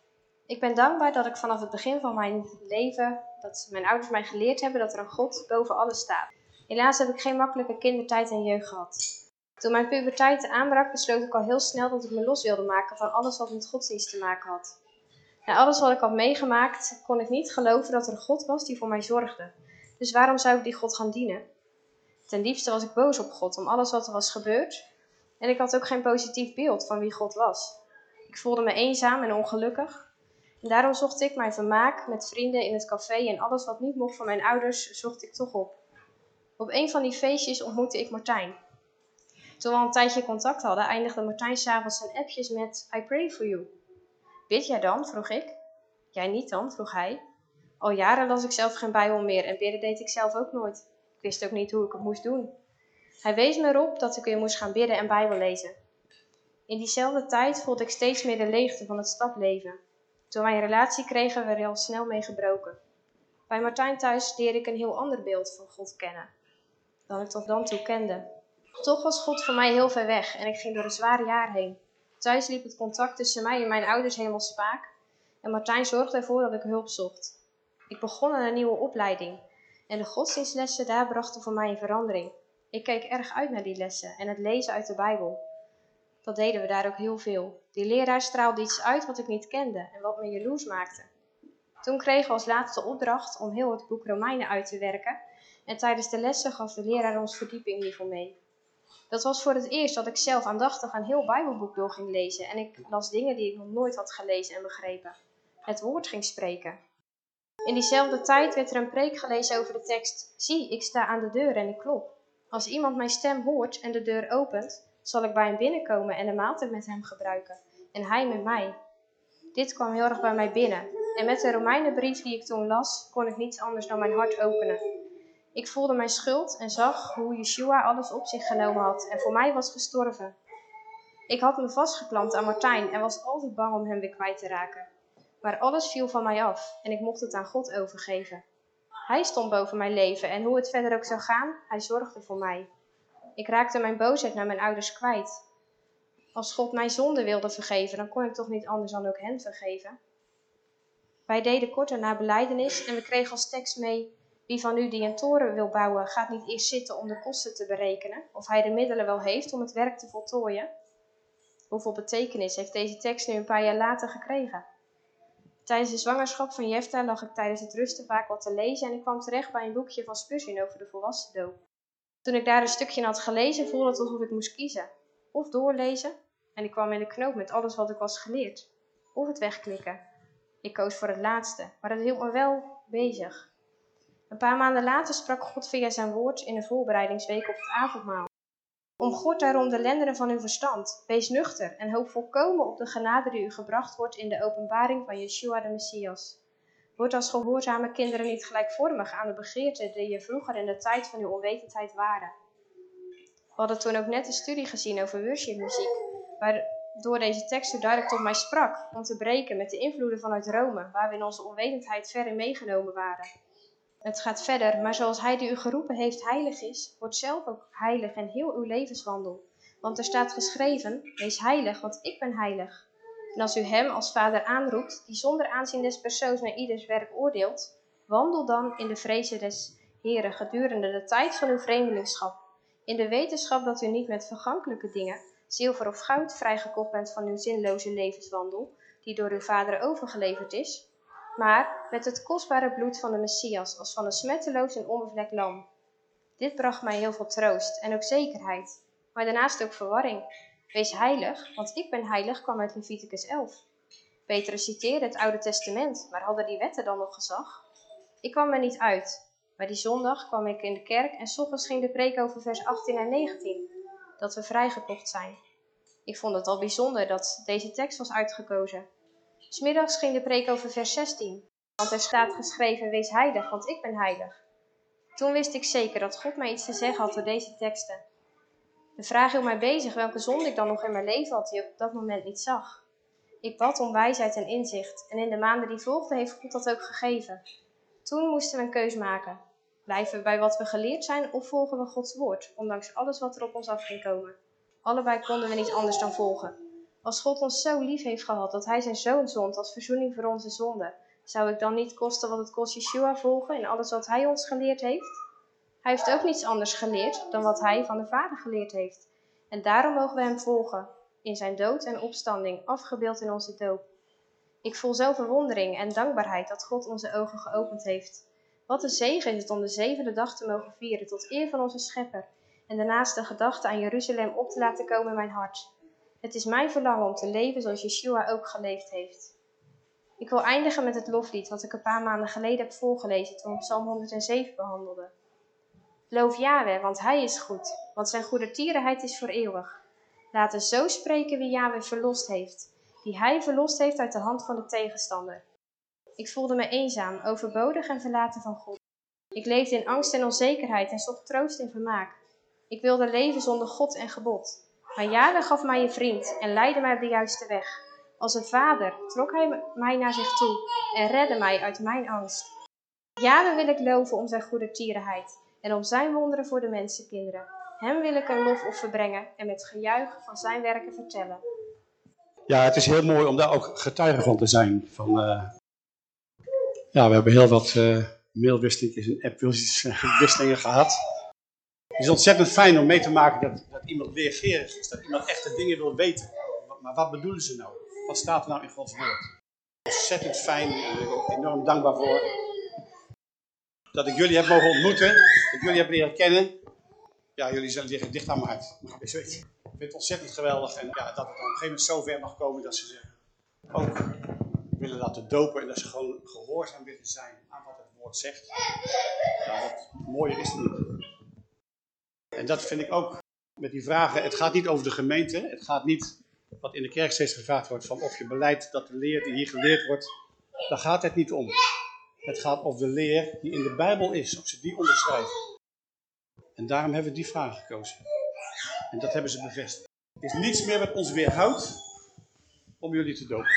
Speaker 7: Ik ben dankbaar dat ik vanaf het begin van mijn leven, dat mijn ouders mij geleerd hebben dat er een God boven alles staat. Helaas heb ik geen makkelijke kindertijd en jeugd gehad. Toen mijn puberteit aanbrak, besloot ik al heel snel dat ik me los wilde maken van alles wat met godsdienst te maken had. Na alles wat ik had meegemaakt, kon ik niet geloven dat er een God was die voor mij zorgde. Dus waarom zou ik die God gaan dienen? Ten liefste was ik boos op God om alles wat er was gebeurd. En ik had ook geen positief beeld van wie God was. Ik voelde me eenzaam en ongelukkig. En daarom zocht ik mijn vermaak met vrienden in het café en alles wat niet mocht van mijn ouders, zocht ik toch op. Op een van die feestjes ontmoette ik Martijn. Toen we al een tijdje contact hadden, eindigde Martijn s'avonds zijn appjes met I pray for you. Bid jij dan? vroeg ik. Jij niet dan? vroeg hij. Al jaren las ik zelf geen Bijbel meer en bidden deed ik zelf ook nooit. Ik wist ook niet hoe ik het moest doen. Hij wees me erop dat ik weer moest gaan bidden en Bijbel lezen. In diezelfde tijd voelde ik steeds meer de leegte van het stadleven. Toen wij een relatie kregen, werd er al snel mee gebroken. Bij Martijn thuis leerde ik een heel ander beeld van God kennen dan ik tot dan toe kende. Toch was God voor mij heel ver weg en ik ging door een zware jaar heen. Thuis liep het contact tussen mij en mijn ouders helemaal spaak en Martijn zorgde ervoor dat ik hulp zocht. Ik begon aan een nieuwe opleiding en de godsdienstlessen daar brachten voor mij een verandering. Ik keek erg uit naar die lessen en het lezen uit de Bijbel. Dat deden we daar ook heel veel. Die leraar straalde iets uit wat ik niet kende en wat me jaloers maakte. Toen kregen we als laatste opdracht om heel het boek Romeinen uit te werken en tijdens de lessen gaf de leraar ons verdiepingniveau mee. Dat was voor het eerst dat ik zelf aandachtig een heel Bijbelboek door ging lezen en ik las dingen die ik nog nooit had gelezen en begrepen. Het woord ging spreken. In diezelfde tijd werd er een preek gelezen over de tekst: Zie, ik sta aan de deur en ik klop. Als iemand mijn stem hoort en de deur opent, zal ik bij hem binnenkomen en de maaltijd met hem gebruiken, en hij met mij. Dit kwam heel erg bij mij binnen, en met de Romeinenbrief die ik toen las, kon ik niets anders dan mijn hart openen. Ik voelde mijn schuld en zag hoe Yeshua alles op zich genomen had en voor mij was gestorven. Ik had me vastgeklampt aan Martijn en was altijd bang om hem weer kwijt te raken. Maar alles viel van mij af en ik mocht het aan God overgeven. Hij stond boven mijn leven en hoe het verder ook zou gaan, hij zorgde voor mij. Ik raakte mijn boosheid naar mijn ouders kwijt. Als God mijn zonde wilde vergeven, dan kon ik toch niet anders dan ook hen vergeven. Wij deden kort daarna beleidenis en we kregen als tekst mee: Wie van u die een toren wil bouwen, gaat niet eerst zitten om de kosten te berekenen, of hij de middelen wel heeft om het werk te voltooien. Hoeveel betekenis heeft deze tekst nu een paar jaar later gekregen? Tijdens de zwangerschap van Jefta lag ik tijdens het rusten vaak wat te lezen en ik kwam terecht bij een boekje van Spurgeon over de volwassen doop. Toen ik daar een stukje had gelezen, voelde het alsof ik moest kiezen. Of doorlezen, en ik kwam in de knoop met alles wat ik was geleerd. Of het wegklikken. Ik koos voor het laatste, maar dat hield me wel bezig. Een paar maanden later sprak God via zijn woord in een voorbereidingsweek op het avondmaal. Om God daarom de lendenen van uw verstand. Wees nuchter en hoop volkomen op de genade die u gebracht wordt in de openbaring van Yeshua de Messias. Word als gehoorzame kinderen niet gelijkvormig aan de begeerten die je vroeger in de tijd van uw onwetendheid waren. We hadden toen ook net een studie gezien over worshipmuziek, waardoor deze tekst zo duidelijk tot mij sprak, om te breken met de invloeden vanuit Rome, waar we in onze onwetendheid ver in meegenomen waren. Het gaat verder, maar zoals Hij die u geroepen heeft heilig is, wordt zelf ook heilig in heel uw levenswandel. Want er staat geschreven, wees heilig, want ik ben heilig. En als u Hem als Vader aanroept, die zonder aanzien des persoons naar ieders werk oordeelt, wandel dan in de vrezen des Heren gedurende de tijd van uw vreemdelingschap, in de wetenschap dat u niet met vergankelijke dingen, zilver of goud vrijgekocht bent van uw zinloze levenswandel, die door uw vader overgeleverd is, maar met het kostbare bloed van de Messias als van een smetteloos en onbevlekt lam. Dit bracht mij heel veel troost en ook zekerheid, maar daarnaast ook verwarring. Wees heilig, want ik ben heilig kwam uit Leviticus 11. Petrus citeerde het Oude Testament, maar hadden die wetten dan nog gezag? Ik kwam er niet uit, maar die zondag kwam ik in de kerk en s ging de preek over vers 18 en 19, dat we vrijgekocht zijn. Ik vond het al bijzonder dat deze tekst was uitgekozen. Smiddags ging de preek over vers 16, want er staat geschreven, wees heilig, want ik ben heilig. Toen wist ik zeker dat God mij iets te zeggen had door deze teksten. De vraag hield mij bezig welke zonde ik dan nog in mijn leven had die op dat moment niet zag. Ik bad om wijsheid en inzicht en in de maanden die volgden heeft God dat ook gegeven. Toen moesten we een keus maken. Blijven we bij wat we geleerd zijn of volgen we Gods woord, ondanks alles wat er op ons af ging komen? Allebei konden we niet anders dan volgen. Als God ons zo lief heeft gehad dat Hij zijn zoon zond als verzoening voor onze zonden, zou ik dan niet kosten wat het kost Yeshua volgen in alles wat Hij ons geleerd heeft? Hij heeft ook niets anders geleerd dan wat Hij van de Vader geleerd heeft. En daarom mogen we Hem volgen, in zijn dood en opstanding, afgebeeld in onze doop. Ik voel zo verwondering en dankbaarheid dat God onze ogen geopend heeft. Wat een zegen is het om de zevende dag te mogen vieren tot eer van onze Schepper en daarnaast de gedachte aan Jeruzalem op te laten komen in mijn hart. Het is mijn verlangen om te leven zoals Yeshua ook geleefd heeft. Ik wil eindigen met het loflied wat ik een paar maanden geleden heb voorgelezen toen we Psalm 107 behandelden. Loof Yahweh, want Hij is goed, want Zijn goedertierenheid is voor eeuwig. Laten zo spreken wie Yahweh verlost heeft, die Hij verlost heeft uit de hand van de tegenstander. Ik voelde me eenzaam, overbodig en verlaten van God. Ik leefde in angst en onzekerheid en zocht troost in vermaak. Ik wilde leven zonder God en gebod. Maar Yahweh gaf mij een vriend en leidde mij op de juiste weg. Als een vader trok hij mij naar zich toe en redde mij uit mijn angst. Yahweh wil ik loven om zijn goede tierenheid en om zijn wonderen voor de mensenkinderen. Hem wil ik een lofoffer brengen en met gejuich van zijn werken vertellen.
Speaker 1: Ja, het is heel mooi om daar ook getuige van te zijn. Van, uh... Ja, we hebben heel wat uh, mailwisselingen en appwisselingen gehad. Het is ontzettend fijn om mee te maken dat, dat iemand leergerig is. Dat iemand echte dingen wil weten. Maar wat bedoelen ze nou? Wat staat er nou in Gods woord? Ontzettend fijn en ik ben enorm dankbaar voor. Dat ik jullie heb mogen ontmoeten. Dat jullie heb leren kennen. Ja, jullie liggen dicht aan mijn hart. Ik vind het ontzettend geweldig. En ja, dat het op een gegeven moment zo ver mag komen dat ze zich ook willen laten dopen. En dat ze gewoon gehoorzaam willen zijn aan wat het woord zegt. Ja, wat mooier is niet. En dat vind ik ook met die vragen. Het gaat niet over de gemeente. Het gaat niet, wat in de kerk steeds gevraagd wordt, van of je beleid dat de leer die hier geleerd wordt. Daar gaat het niet om. Het gaat over de leer die in de Bijbel is, of ze die onderschrijven. En daarom hebben we die vraag gekozen. En dat hebben ze bevestigd. Er is niets meer wat ons weerhoudt om jullie te dopen.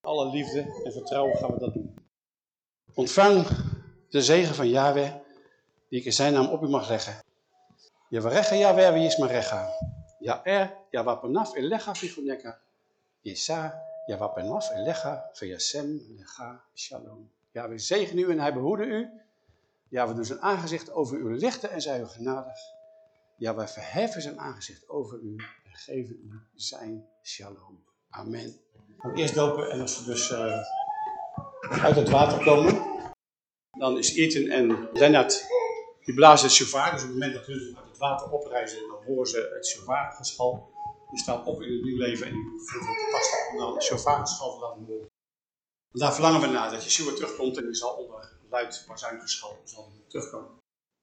Speaker 1: Alle liefde en vertrouwen gaan we dat doen. Ontvang de zegen van Yahweh, die ik in zijn naam op u mag leggen. Yavarecha Yahweh Yismarecha. Ya'er Yavapanaf Elecha Fichuneka. Yesa Yavapanaf Elecha Veyasem Lecha Shalom. Ja, we zegenen u en hij behoede u. Ja, we doen zijn aangezicht over u lichten en zijn u genadig. Ja, wij verheffen zijn aangezicht over u en geven u zijn shalom. Amen. Gaan eerst dopen en als we dus uh, uit het water komen, dan is Ethan en Lennart, die blazen het shofar. Dus op het moment dat hun uit het water oprijzen, dan horen ze het shofargeschal. Die staan op in het nieuw leven en die voelen het pas om dan het shofargeschal te laten horen. Daar verlangen we naar, dat Yeshua terugkomt en die zal onder luid bazuingeschal zal terugkomen.